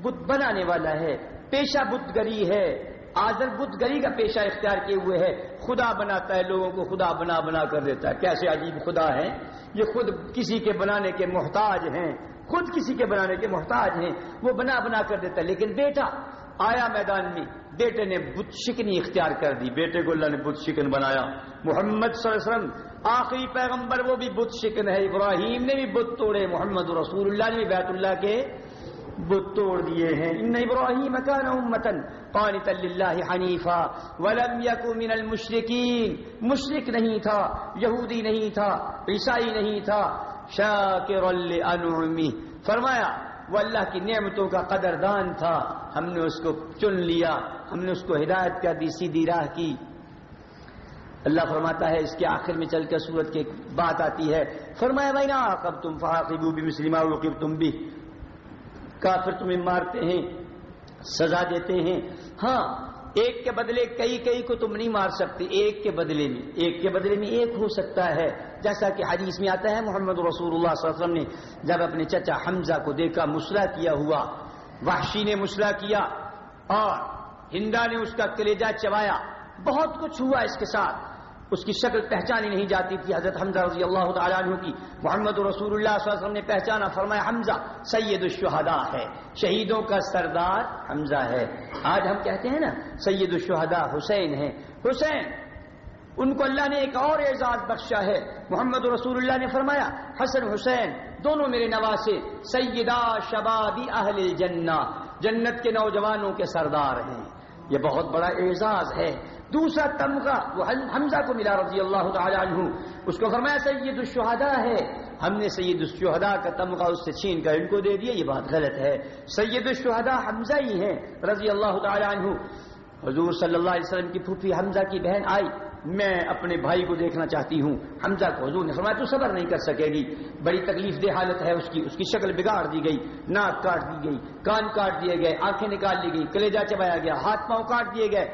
[SPEAKER 1] بت بنانے والا ہے، پیشہ بت گری ہے۔ آزر بت گری کا پیشہ اختیار کیے ہوئے ہے۔ خدا بناتا ہے، لوگوں کو خدا بنا بنا کر دیتا ہے۔ کیسے عجیب خدا ہے؟ یہ خود کسی کے بنانے کے محتاج ہیں۔ خود کسی کے بنانے کے محتاج ہیں۔ وہ بنا بنا کر دیتا ہے۔ لیکن بیٹا، آیا میدان میں بیٹے نے بت شکنی اختیار کر دی۔ بیٹے کو اللہ نے بت شکن بنایا۔ محمد صلی اللہ علیہ وسلم، آخری پیغمبر وہ بھی بت شکن ہے۔ ابراہیم نے بھی بت توڑے۔ محمد رسول اللہ نے بھی بیت اللہ کے بت توڑ دیے ہیں۔ ان ابراہیم کان امتن قانتا للہ حنیفا ولم یکو من المشرکین مشرک نہیں تھا، یہودی نہیں تھا، عیسائی نہیں تھا۔ شاکر لانعمی فرمایا، وہ اللہ کی نعمتوں کا قدردان تھا۔ ہم نے اس کو چن لیا، ہم نے اس کو ہدایت کر دی، سیدھی راہ کی۔ اللہ فرماتا ہے، اس کے آخر میں چل کر صورت کی بات آتی ہے۔ فرمایا بھائی نا کب تم فاقبو بھی مسلم تم بھی کافر تمہیں مارتے ہیں، سزا دیتے ہیں۔ ہاں ایک کے بدلے کئی کئی کو تم نہیں مار سکتے، ایک کے بدلے میں، ایک کے بدلے میں ایک ہو سکتا ہے۔ جیسا کہ حدیث میں آتا ہے، محمد رسول اللہ صلی اللہ علیہ وسلم نے جب اپنے چچا حمزہ کو دیکھا، مسلح کیا ہوا، وحشی نے مسلح کیا اور ہندا نے اس کا کلیجہ چبایا، بہت کچھ ہوا اس کے ساتھ۔ اس کی شکل پہچانی نہیں جاتی تھی حضرت حمزہ رضی اللہ تعالیٰ عنہ کی۔ محمد رسول اللہ صلی اللہ علیہ وسلم نے پہچانا، فرمایا، حمزہ سید الشہداء ہے۔ شہیدوں کا سردار حمزہ ہے۔ آج ہم کہتے ہیں نا، سید الشہداء حسین ہے حسین، ان کو اللہ نے ایک اور اعزاز بخشا ہے۔ محمد رسول اللہ نے فرمایا، حسن، حسین، دونوں میرے نواسے، سیدہ شبابی اہل جنہ جنت کے نوجوانوں کے سردار ہیں۔ یہ بہت بڑا اعزاز ہے۔ دوسرا تمغہ، وہ حمزہ کو ملا رضی اللہ تعالیٰ عنہ۔ اس کو فرمایا، سید الشہداء ہے۔ ہم نے سید الشہداء کا تمغہ اس سے چھین کر ان کو دے دیا، یہ بات غلط ہے۔ سید الشہداء حمزہ ہی ہیں، رضی اللہ تعالیٰ عنہ۔ حضور صلی اللہ علیہ وسلم کی پھوپھی حمزہ کی بہن آئی۔ میں اپنے بھائی کو دیکھنا چاہتی ہوں۔ حمزہ کو حضور نے فرمایا، تو صبر نہیں کر سکے گی۔ بڑی تکلیف دہ حالت ہے، اس کی اس کی شکل بگاڑ دی گئی، ناک کاٹ دی گئی، کان کاٹ دیے گئے، آنکھیں نکال لی گئی کلیجا چبایا گیا، ہاتھ پاؤں کاٹ دیے گئے۔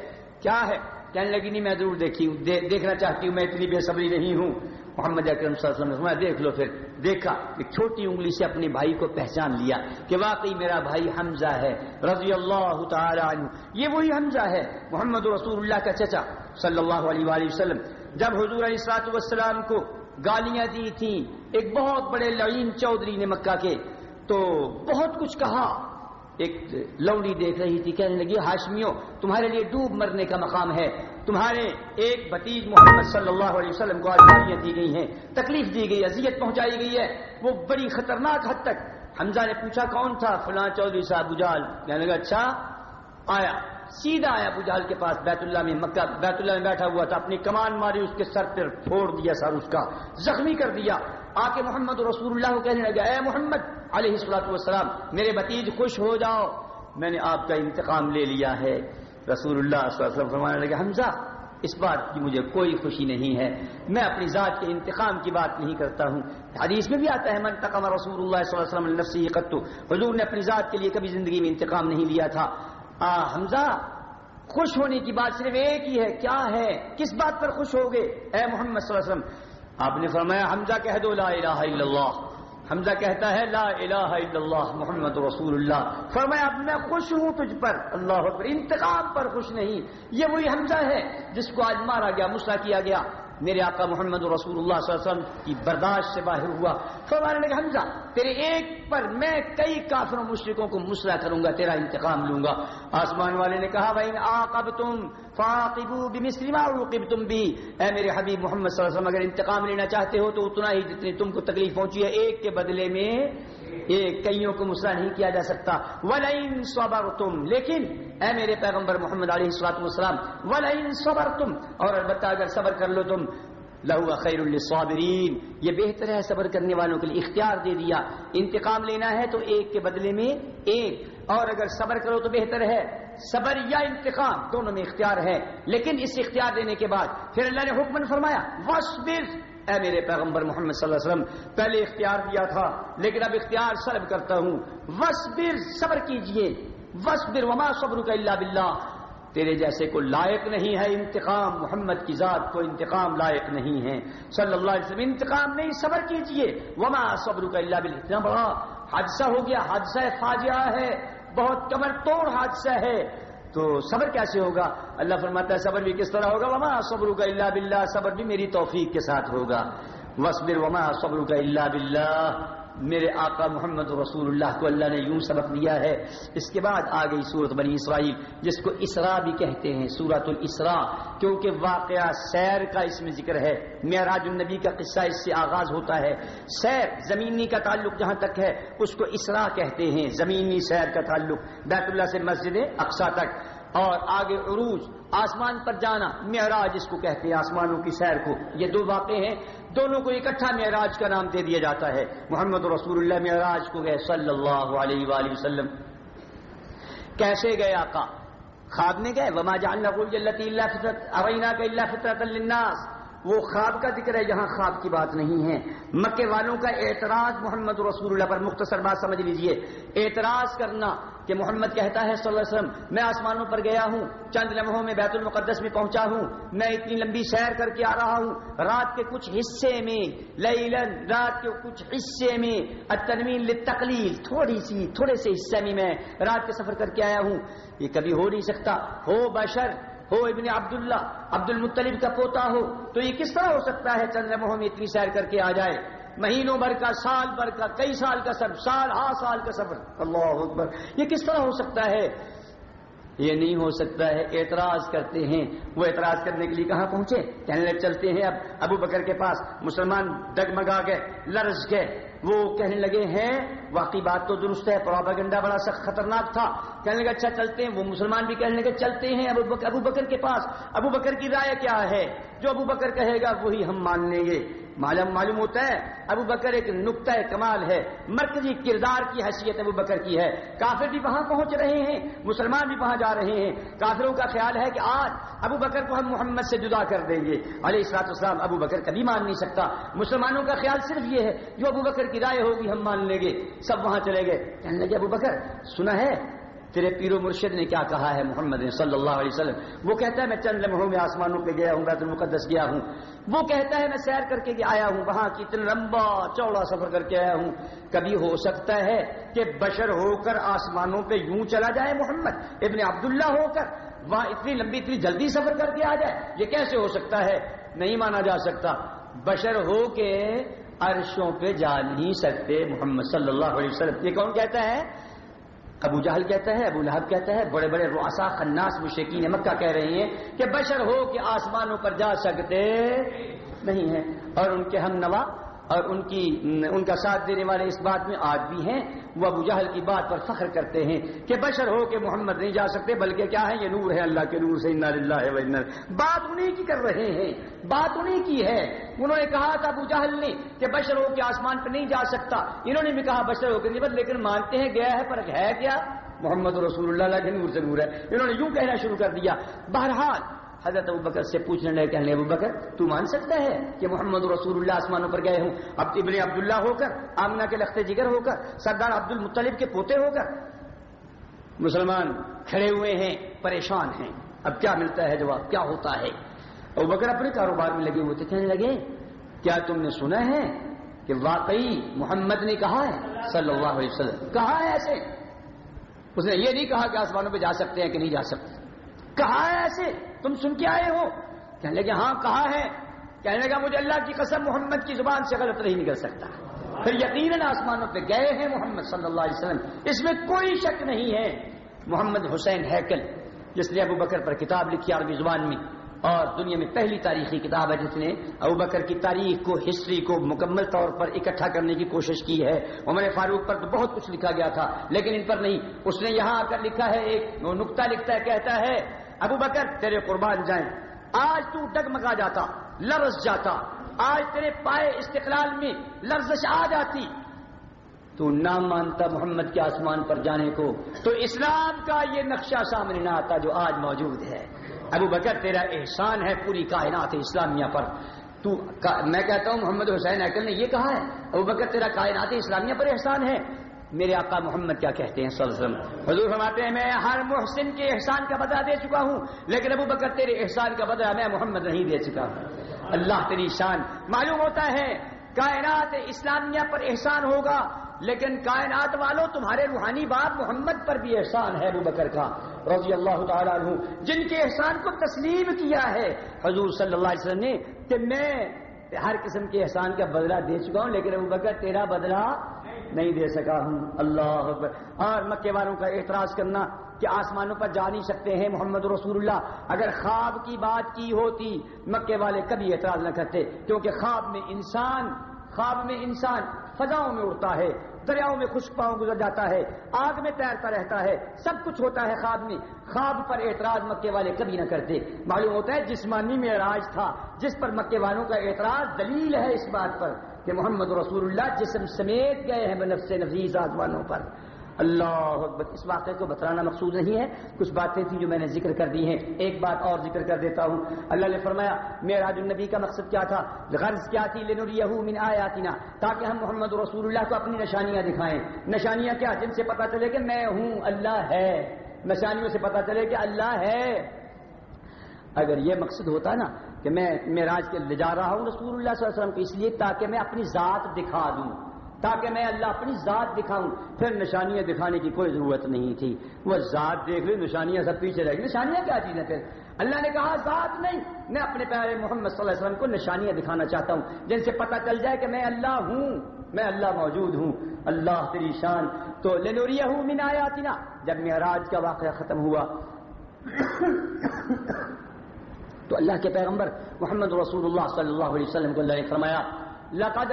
[SPEAKER 1] کیا ہے؟ کہنے لگی، نہیں، میں ضرور دیکھی دیکھنا چاہتی ہوں، میں اتنی بے صبری نہیں ہوں۔ محمد اکرم صلی اللہ علیہ وسلم نے دیکھ لو پھر، دیکھا ایک چھوٹی انگلی سے اپنے بھائی کو پہچان لیا کہ واقعی میرا بھائی حمزہ ہے، رضی اللہ تعالی عنہ۔ یہ وہی حمزہ ہے، محمد رسول اللہ کا چچا صلی اللہ علیہ وآلہ وسلم۔ جب حضور علیہ السلاط والسلام کو گالیاں دی تھیں، ایک بہت بڑے لعین چودھری نے مکہ کے، تو بہت کچھ کہا۔ ایک لوڑی دیکھ رہی تھی، کہنے لگی، ہاشمیوں، تمہارے لیے ڈوب مرنے کا مقام ہے۔ تمہارے ایک بتیج محمد صلی اللہ علیہ وسلم کو آزمائیاں دی گئی ہیں، تکلیف دی گئی، اذیت پہنچائی گئی ہے۔ وہ بڑی خطرناک حد تک۔ حمزہ نے پوچھا، کون تھا؟ فلاں چودھری صاحب بجال۔ کہنے لگا اچھا آیا۔ سیدھا آیا بجال کے پاس بیت اللہ میں، مکہ بیت اللہ میں بیٹھا ہوا تھا۔ اپنی کمان ماری، اس کے سر پر پھوڑ دیا سر، اس کا، زخمی کر دیا۔ آ کے محمد رسول اللہ کو کہنے لگا اے محمد، علیہ السلاۃ والسلام، میرے بتیج خوش ہو جاؤ۔ میں نے آپ کا انتقام لے لیا ہے۔ رسول اللہ صلی اللہ علیہ وسلم فرمانے لگے، حمزہ، اس بات کی مجھے کوئی خوشی نہیں ہے۔ میں اپنی ذات کے انتقام کی بات نہیں کرتا ہوں۔ حدیث میں بھی آتا ہے، من تقم رسول اللہ صلی اللہ علیہ وسلم نفسی قطو حضور نے اپنی ذات کے لیے کبھی زندگی میں انتقام نہیں لیا تھا۔ آ، حمزہ، خوش ہونے کی بات صرف ایک ہی ہے، کیا ہے؟ کس بات پر خوش ہو گئے اے محمد صلی اللہ علیہ وسلم آپ نے فرمایا، حمزہ کہہ دو، لا الہ الا اللہ۔ حمزہ کہتا ہے، لا الہ الا اللہ، محمد رسول اللہ۔ فرمایا، اب میں خوش ہوں تجھ پر، اللہ پر انتقام پر خوش نہیں۔ یہ وہی حمزہ ہے جس کو آج مارا گیا مسا کیا گیا۔ میرے آقا محمد رسول اللہ صلی اللہ علیہ وسلم کی برداشت سے باہر ہوا۔ فرمانے لگا حمزہ، تیرے ایک پر میں کئی کافروں مشرقوں کو مسرا کروں گا، تیرا انتقام لوں گا۔ آسمان والے نے کہا بھائی آقب تم فاقبو بمثل ما بھی اے میرے حبیب محمد صلی اللہ علیہ وسلم، اگر انتقام لینا چاہتے ہو تو اتنا ہی جتنی تم کو تکلیف پہنچی ہے، ایک کے بدلے میں ایک کئیوں کو مسرا نہیں کیا جا سکتا۔ ولئن صبرتم، لیکن اے میرے پیغمبر محمد علیہ الصلوۃ والسلام، ولئن صبرتم، اور البتہ اگر صبر کر لو تم لہو خیر الصابرین یہ بہتر ہے صبر کرنے والوں کے لیے اختیار دے دیا۔ انتقام لینا ہے تو ایک کے بدلے میں ایک۔ اور اگر صبر کرو تو بہتر ہے۔ صبر یا انتقام، دونوں میں اختیار ہے۔ لیکن اس اختیار دینے کے بعد پھر اللہ نے حکم فرمایا وصبر اے میرے پیغمبر محمد صلی اللہ علیہ وسلم، پہلے اختیار دیا تھا، لیکن اب اختیار سلب کرتا ہوں۔ وصبر صبر کیجیے۔ وصبر وما صبر کا اللہ بلّہ تیرے جیسے کو لائق نہیں ہے انتقام، محمد کی ذات کو انتقام لائق نہیں ہے۔ صلی اللہ علیہ وسلم، انتقام نہیں، صبر کیجیے۔ وما صبر کا اللہ بل اتنا بڑا حادثہ ہو گیا، حادثہ فاجعہ ہے۔ بہت کمر توڑ حادثہ ہے۔ تو صبر کیسے ہوگا؟ اللہ فرماتا ہے، صبر بھی کس طرح ہوگا؟ وما صبر کا اللہ بلّہ صبر بھی میری توفیق کے ساتھ ہوگا۔ وصبر وما صبر کا اللہ بلّہ میرے آقا محمد رسول اللہ کو اللہ نے یوں سبق دیا ہے۔ اس کے بعد آ گئی سورت بنی اسرائیل، جس کو اسرا بھی کہتے ہیں، سورت الاسرا کیونکہ واقعہ سیر کا اس میں ذکر ہے۔ معراج النبی کا قصہ اس سے آغاز ہوتا ہے۔ سیر زمینی کا تعلق جہاں تک ہے، اس کو اسرا کہتے ہیں، زمینی سیر کا تعلق، بیت اللہ سے مسجد اقسا تک۔ اور آگے عروج، آسمان پر جانا، معراج اس کو کہتے ہیں، آسمانوں کی سیر کو۔ یہ دو واقع ہیں، دونوں کو اکٹھا معراج کا نام دے دیا جاتا ہے۔ محمد رسول اللہ معراج کو گئے صلی اللہ علیہ وآلہ وسلم۔ کیسے گئے آقا؟ خواب میں گئے؟ وما جاننا اللہ فطرت اوینا کا اللہ فطرت الناس وہ خواب کا ذکر ہے جہاں خواب کی بات نہیں ہے۔ مکے والوں کا اعتراض محمد رسول اللہ پر مختصر بات سمجھ لیجیے۔ اعتراض کرنا کہ محمد کہتا ہے صلی اللہ علیہ وسلم، میں آسمانوں پر گیا ہوں، چند لمحوں میں بیت المقدس میں پہنچا ہوں، میں اتنی لمبی سیر کر کے آ رہا ہوں۔ رات کے کچھ حصے میں لیلن رات کے کچھ حصے میں، التنوین للتقلیل، تھوڑی سی، تھوڑے سے حصے میں میں رات کے سفر کر کے آیا ہوں۔ یہ کبھی ہو نہیں سکتا۔ ہو بشر ہو ابن عبداللہ عبد المطلب کا پوتا ہو، تو یہ کس طرح ہو سکتا ہے چند لمحوں میں اتنی سیر کر کے آ جائے؟ مہینوں بھر کا، سال بھر کا، کئی سال کا سفر، سال ہا سال کا سفر۔ اللہ اکبر۔ یہ کس طرح ہو سکتا ہے؟ یہ نہیں ہو سکتا ہے۔ اعتراض کرتے ہیں۔ وہ اعتراض کرنے کے لیے کہاں پہنچے؟ کہنے لگ چلتے ہیں اب ابو بکر کے پاس۔ مسلمان ڈگمگا گئے، لرز گئے۔ وہ کہنے لگے ہیں، واقعی بات تو درست ہے پراپاگنڈا بڑا سخت خطرناک تھا۔ کہنے لگے اچھا چلتے ہیں، وہ مسلمان بھی کہنے لگے، چلتے ہیں۔ ابو بکر ابو بکر کے پاس، ابو بکر کی رائے کیا ہے؟ جو ابو بکر کہے گا، وہی ہم مان لیں گے۔ معلوم معلوم ہوتا ہے ابو بکر ایک نقطۂ کمال ہے، مرکزی کردار کی حیثیت ابو بکر کی ہے۔ کافر بھی وہاں پہنچ رہے ہیں، مسلمان بھی وہاں جا رہے ہیں۔ کافروں کا خیال ہے کہ آج ابو بکر کو ہم محمد سے جدا کر دیں گے۔ علیہ السلاط اسلام ابو بکر کبھی مان نہیں سکتا۔ مسلمانوں کا خیال صرف یہ ہے، جو ابو بکر کی رائے ہوگی ہم مان لیں گے۔ سب وہاں چلے گئے۔ کہنے لگے، ابو بکر، سنا ہے تیرے پیر و مرشد نے کیا کہا ہے محمد نے صلی اللہ علیہ وسلم؟ وہ کہتا ہے، میں چند لمحوں میں آسمانوں پہ گیا ہوں، بیت المقدس گیا ہوں۔ وہ کہتا ہے، میں سیر کر کے آیا ہوں، وہاں کی اتنا لمبا چوڑا سفر کر کے آیا ہوں۔ کبھی ہو سکتا ہے کہ بشر ہو کر آسمانوں پہ یوں چلا جائے محمد، ابن عبداللہ ہو کر وہاں اتنی لمبی، اتنی جلدی سفر کر کے آ جائے۔ یہ کیسے ہو سکتا ہے؟ نہیں مانا جا سکتا۔ بشر ہو کے عرشوں پہ جا نہیں سکتے محمد صلی اللہ علیہ وسلم۔ یہ کون کہتا ہے؟ ابو جہل کہتا ہے، ابو لہب کہتا ہے، بڑے بڑے رؤسا خناس مشکین مکہ کہہ رہے ہیں کہ بشر ہو کہ آسمانوں پر جا سکتے نہیں ہیں اور ان کے ہم نوا اور ان کی، ان کا ساتھ دینے والے اس بات میں آج بھی ہیں۔ وہ ابو جہل کی بات پر فخر کرتے ہیں کہ بشر ہو کہ محمد نہیں جا سکتے، بلکہ کیا ہے، یہ نور ہے، اللہ کے نور سے اللہ ہے بات انہیں کی کر رہے ہیں، بات انہیں کی ہے۔ انہوں نے کہا تھا ابو جہل نے کہ بشر ہو کے آسمان پہ نہیں جا سکتا۔ انہوں نے بھی کہا بشر ہو کے نہیں لیکن مانتے ہیں، گیا ہے پر ہے کیا؟ محمد رسول اللہ کے نور سے نور ہے۔ انہوں نے یوں کہنا شروع کر دیا۔ بہرحال حضرت ابو بکر سے پوچھنے لگے کہنے ابو بکر، تو مان سکتا ہے کہ محمد رسول اللہ آسمانوں پر گئے ہوں؟ اب ابن عبداللہ ہو کر آمنا کے لخت جگر ہو کر، سردار عبد المطلب کے پوتے ہو کر مسلمان کھڑے ہوئے ہیں، پریشان ہیں۔ اب کیا ملتا ہے جواب؟ کیا ہوتا ہے؟ اور بکر اپنے کاروبار میں لگے ہوئے تھے، کہنے لگے، کیا تم نے سنا ہے کہ واقعی محمد نے کہا ہے؟ صلی اللہ علیہ وسلم۔ کہا ہے ایسے۔ اس نے یہ نہیں کہا کہ آسمانوں پہ جا سکتے ہیں کہ نہیں جا سکتے۔ کہا ہے ایسے۔ تم سن کے آئے ہو؟ کہنے لگے ہاں کہا ہے۔ کہنے لگا، مجھے اللہ کی قسم محمد کی زبان سے غلط نہیں نکل سکتا۔ پھر یقیناً آسمانوں پہ گئے ہیں محمد صلی اللہ علیہ وسلم۔ اس میں کوئی شک نہیں ہے۔ محمد حسین ہیکل، جس نے ابو بکر پر کتاب لکھی عربی زبان میں، اور دنیا میں پہلی تاریخی کتاب ہے جس نے ابو بکر کی تاریخ کو، ہسٹری کو مکمل طور پر اکٹھا کرنے کی کوشش کی ہے۔ عمر فاروق پر تو بہت کچھ لکھا گیا تھا، لیکن ان پر نہیں۔ اس نے یہاں آ کر لکھا ہے ایک نقطہ لکھتا ہے، کہتا ہے ابو بکر، تیرے قربان جائیں۔ آج تو ڈگمگا جاتا، لرز جاتا۔ آج تیرے پائے استقلال میں لرزش آ جاتی۔ تو نہ مانتا محمد کے آسمان پر جانے کو۔ تو اسلام کا یہ نقشہ سامنے نہ آتا جو آج موجود ہے۔ ابو بکر، تیرا احسان ہے پوری کائنات اسلامیہ پر۔ تو میں کہتا ہوں، محمد حسین اکل نے یہ کہا ہے، ابو بکر، تیرا کائنات اسلامیہ پر احسان ہے۔ میرے آقا محمد کیا کہتے ہیں صلی اللہ علیہ وسلم؟ حضور فرماتے ہیں، میں ہر محسن کے احسان کا بدلہ دے چکا ہوں، لیکن ابو بکر تیرے احسان کا بدلہ میں محمد نہیں دے چکا ہوں۔ اللہ تیری شان۔ معلوم ہوتا ہے، کائنات اسلامیہ پر احسان ہوگا، لیکن کائنات والوں تمہارے روحانی باپ محمد پر بھی احسان ہے ابو بکر کا۔ رضی اللہ تعالیٰ عنہ، جن کے احسان کو تسلیم کیا ہے۔ حضور صلی اللہ علیہ وسلم نے، کہ میں ہر قسم کے احسان کا بدلہ دے چکا ہوں، لیکن ابو بکر، تیرا بدلہ نہیں دے سکا ہوں اللہ اور مکے والوں کا اعتراض کرنا کہ آسمانوں پر جا نہیں سکتے ہیں محمد رسول اللہ۔ اگر خواب کی بات کی ہوتی، مکے والے کبھی اعتراض نہ کرتے، کیونکہ خواب میں انسان، خواب میں انسان فضاؤں میں اڑتا ہے، دریاؤں میں خشک پاؤں گزر جاتا ہے، آگ میں تیرتا رہتا ہے، سب کچھ ہوتا ہے خواب میں۔ خواب پر اعتراض مکے والے کبھی نہ کرتے۔ معلوم ہوتا ہے جسمانی میں راج تھا، جس پر مکے والوں کا اعتراض دلیل ہے اس بات پر۔ کہ محمد رسول اللہ جسم سمیت گئے ہیں بنفس نفیز آزمانوں پر۔ اللہ اکبر، اس واقعے کو بتانا مقصود نہیں ہے۔ کچھ باتیں تھیں جو میں نے ذکر کر دی ہیں۔ ایک بات اور ذکر کر دیتا ہوں۔ اللہ نے فرمایا میراج النبی کا مقصد کیا تھا؟ غرض کیا تھی؟ من آیاتنا، تاکہ ہم محمد رسول اللہ کو اپنی نشانیاں دکھائیں۔ نشانیاں کیا؟ جن سے پتا چلے کہ میں ہوں اللہ ہے۔ نشانیوں سے پتا چلے کہ اللہ ہے۔ اگر یہ مقصد ہوتا نا کہ میں میراج کے لے جا رہا ہوں رسول اللہ صلی اللہ علیہ وسلم کو، اس لیے تاکہ میں اپنی ذات دکھا دوں، تاکہ میں اللہ اپنی ذات دکھاؤں۔ پھر نشانیاں دکھانے کی کوئی ضرورت نہیں تھی۔ وہ ذات دیکھ لی، نشانیاں سب پیچھے رہ گئی۔ نشانیاں کیا چیزیں پھر اللہ نے کہا، ذات نہیں، میں اپنے پیارے محمد صلی اللہ علیہ وسلم کو نشانیاں دکھانا چاہتا ہوں۔ جن سے پتہ چل جائے کہ میں اللہ ہوں، میں اللہ موجود ہوں۔ اللہ تیری شان۔ تو لنوریا ہوں من آیاتنا۔ جب معراج کا واقعہ ختم ہوا۔ تو اللہ کے پیغمبر محمد رسول اللہ صلی اللہ علیہ وسلم کو اللہ نے فرمایا، لقد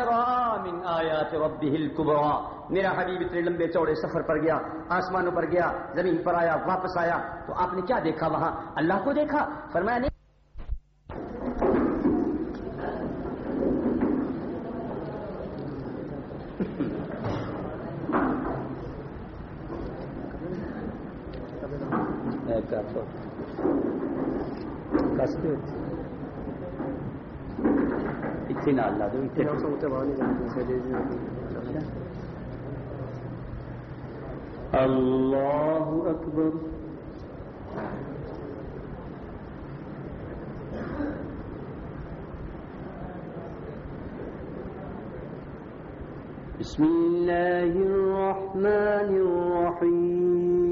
[SPEAKER 1] من آیات ربه الكبرى۔ میرا حبیب اتنے لمبے چوڑے سفر پر گیا، آسمانوں پر گیا، زمین پر آیا، واپس آیا۔ تو آپ نے کیا دیکھا وہاں؟ اللہ کو دیکھا؟ فرمایا، نہیں۔ اتنے نال لا دو اللہ اکبر بسم الله الرحمن الرحيم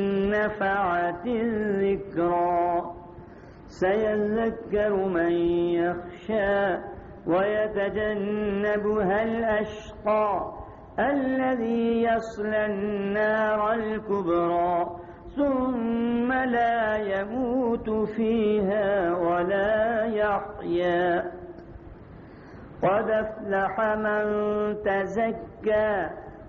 [SPEAKER 3] نفعت الذكرى، سيذكر من يخشى، ويتجنبها الأشقى، الذي يصلى النار الكبرى، ثم لا يموت فيها ولا يحيا. قد افلح من تزكى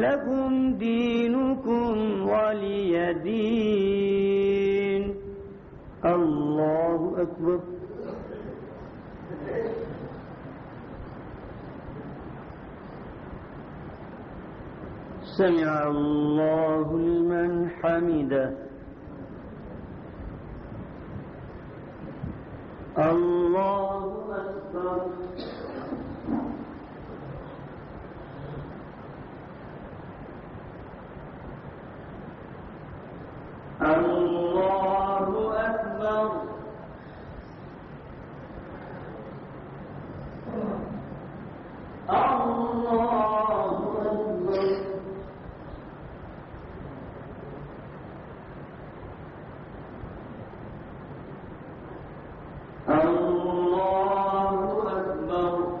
[SPEAKER 3] لكم دينكم ولي دين الله أكبر سمع الله لمن حمده الله أكبر الله أكبر الله أكبر الله أكبر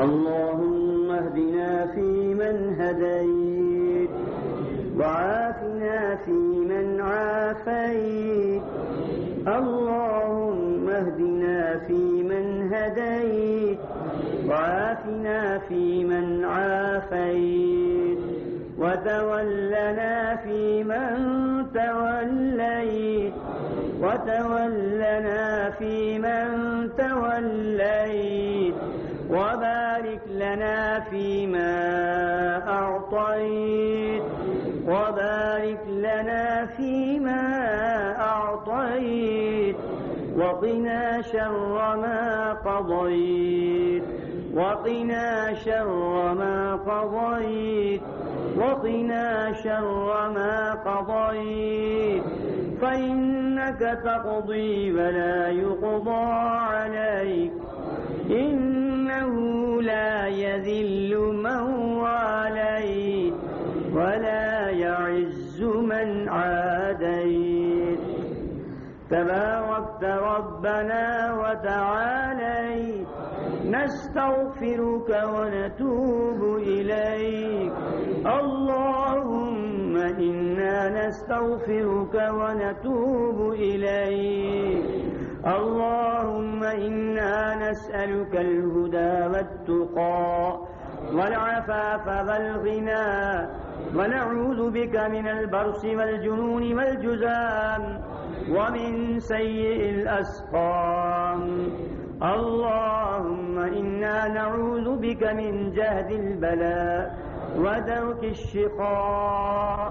[SPEAKER 3] اللهم اهدنا فيمن هديت وعافنا فيمن عافيت اللهم اهدنا فيمن هديت وعافنا فيمن عافيت وتولنا فيمن توليت وتولنا فيمن توليت وبارك لنا فيما أعطيت وبارك لنا فيما أعطيت وقنا شر ما قضيت وقنا شر ما قضيت وقنا شر ما قضيت فإنك تقضي ولا يقضى عليك إن إنه لا يذل من واليت ولا يعز من عاديت. تباركت ربنا وتعاليت. نستغفرك ونتوب إليك. اللهم إنا نستغفرك ونتوب إليك. اللهم إنا نسألك الهدى والتقى والعفاف والغنى ونعوذ بك من البرص والجنون والجزام ومن سيء الأسقام اللهم إنا نعوذ بك من جهد البلاء ودرك الشقاء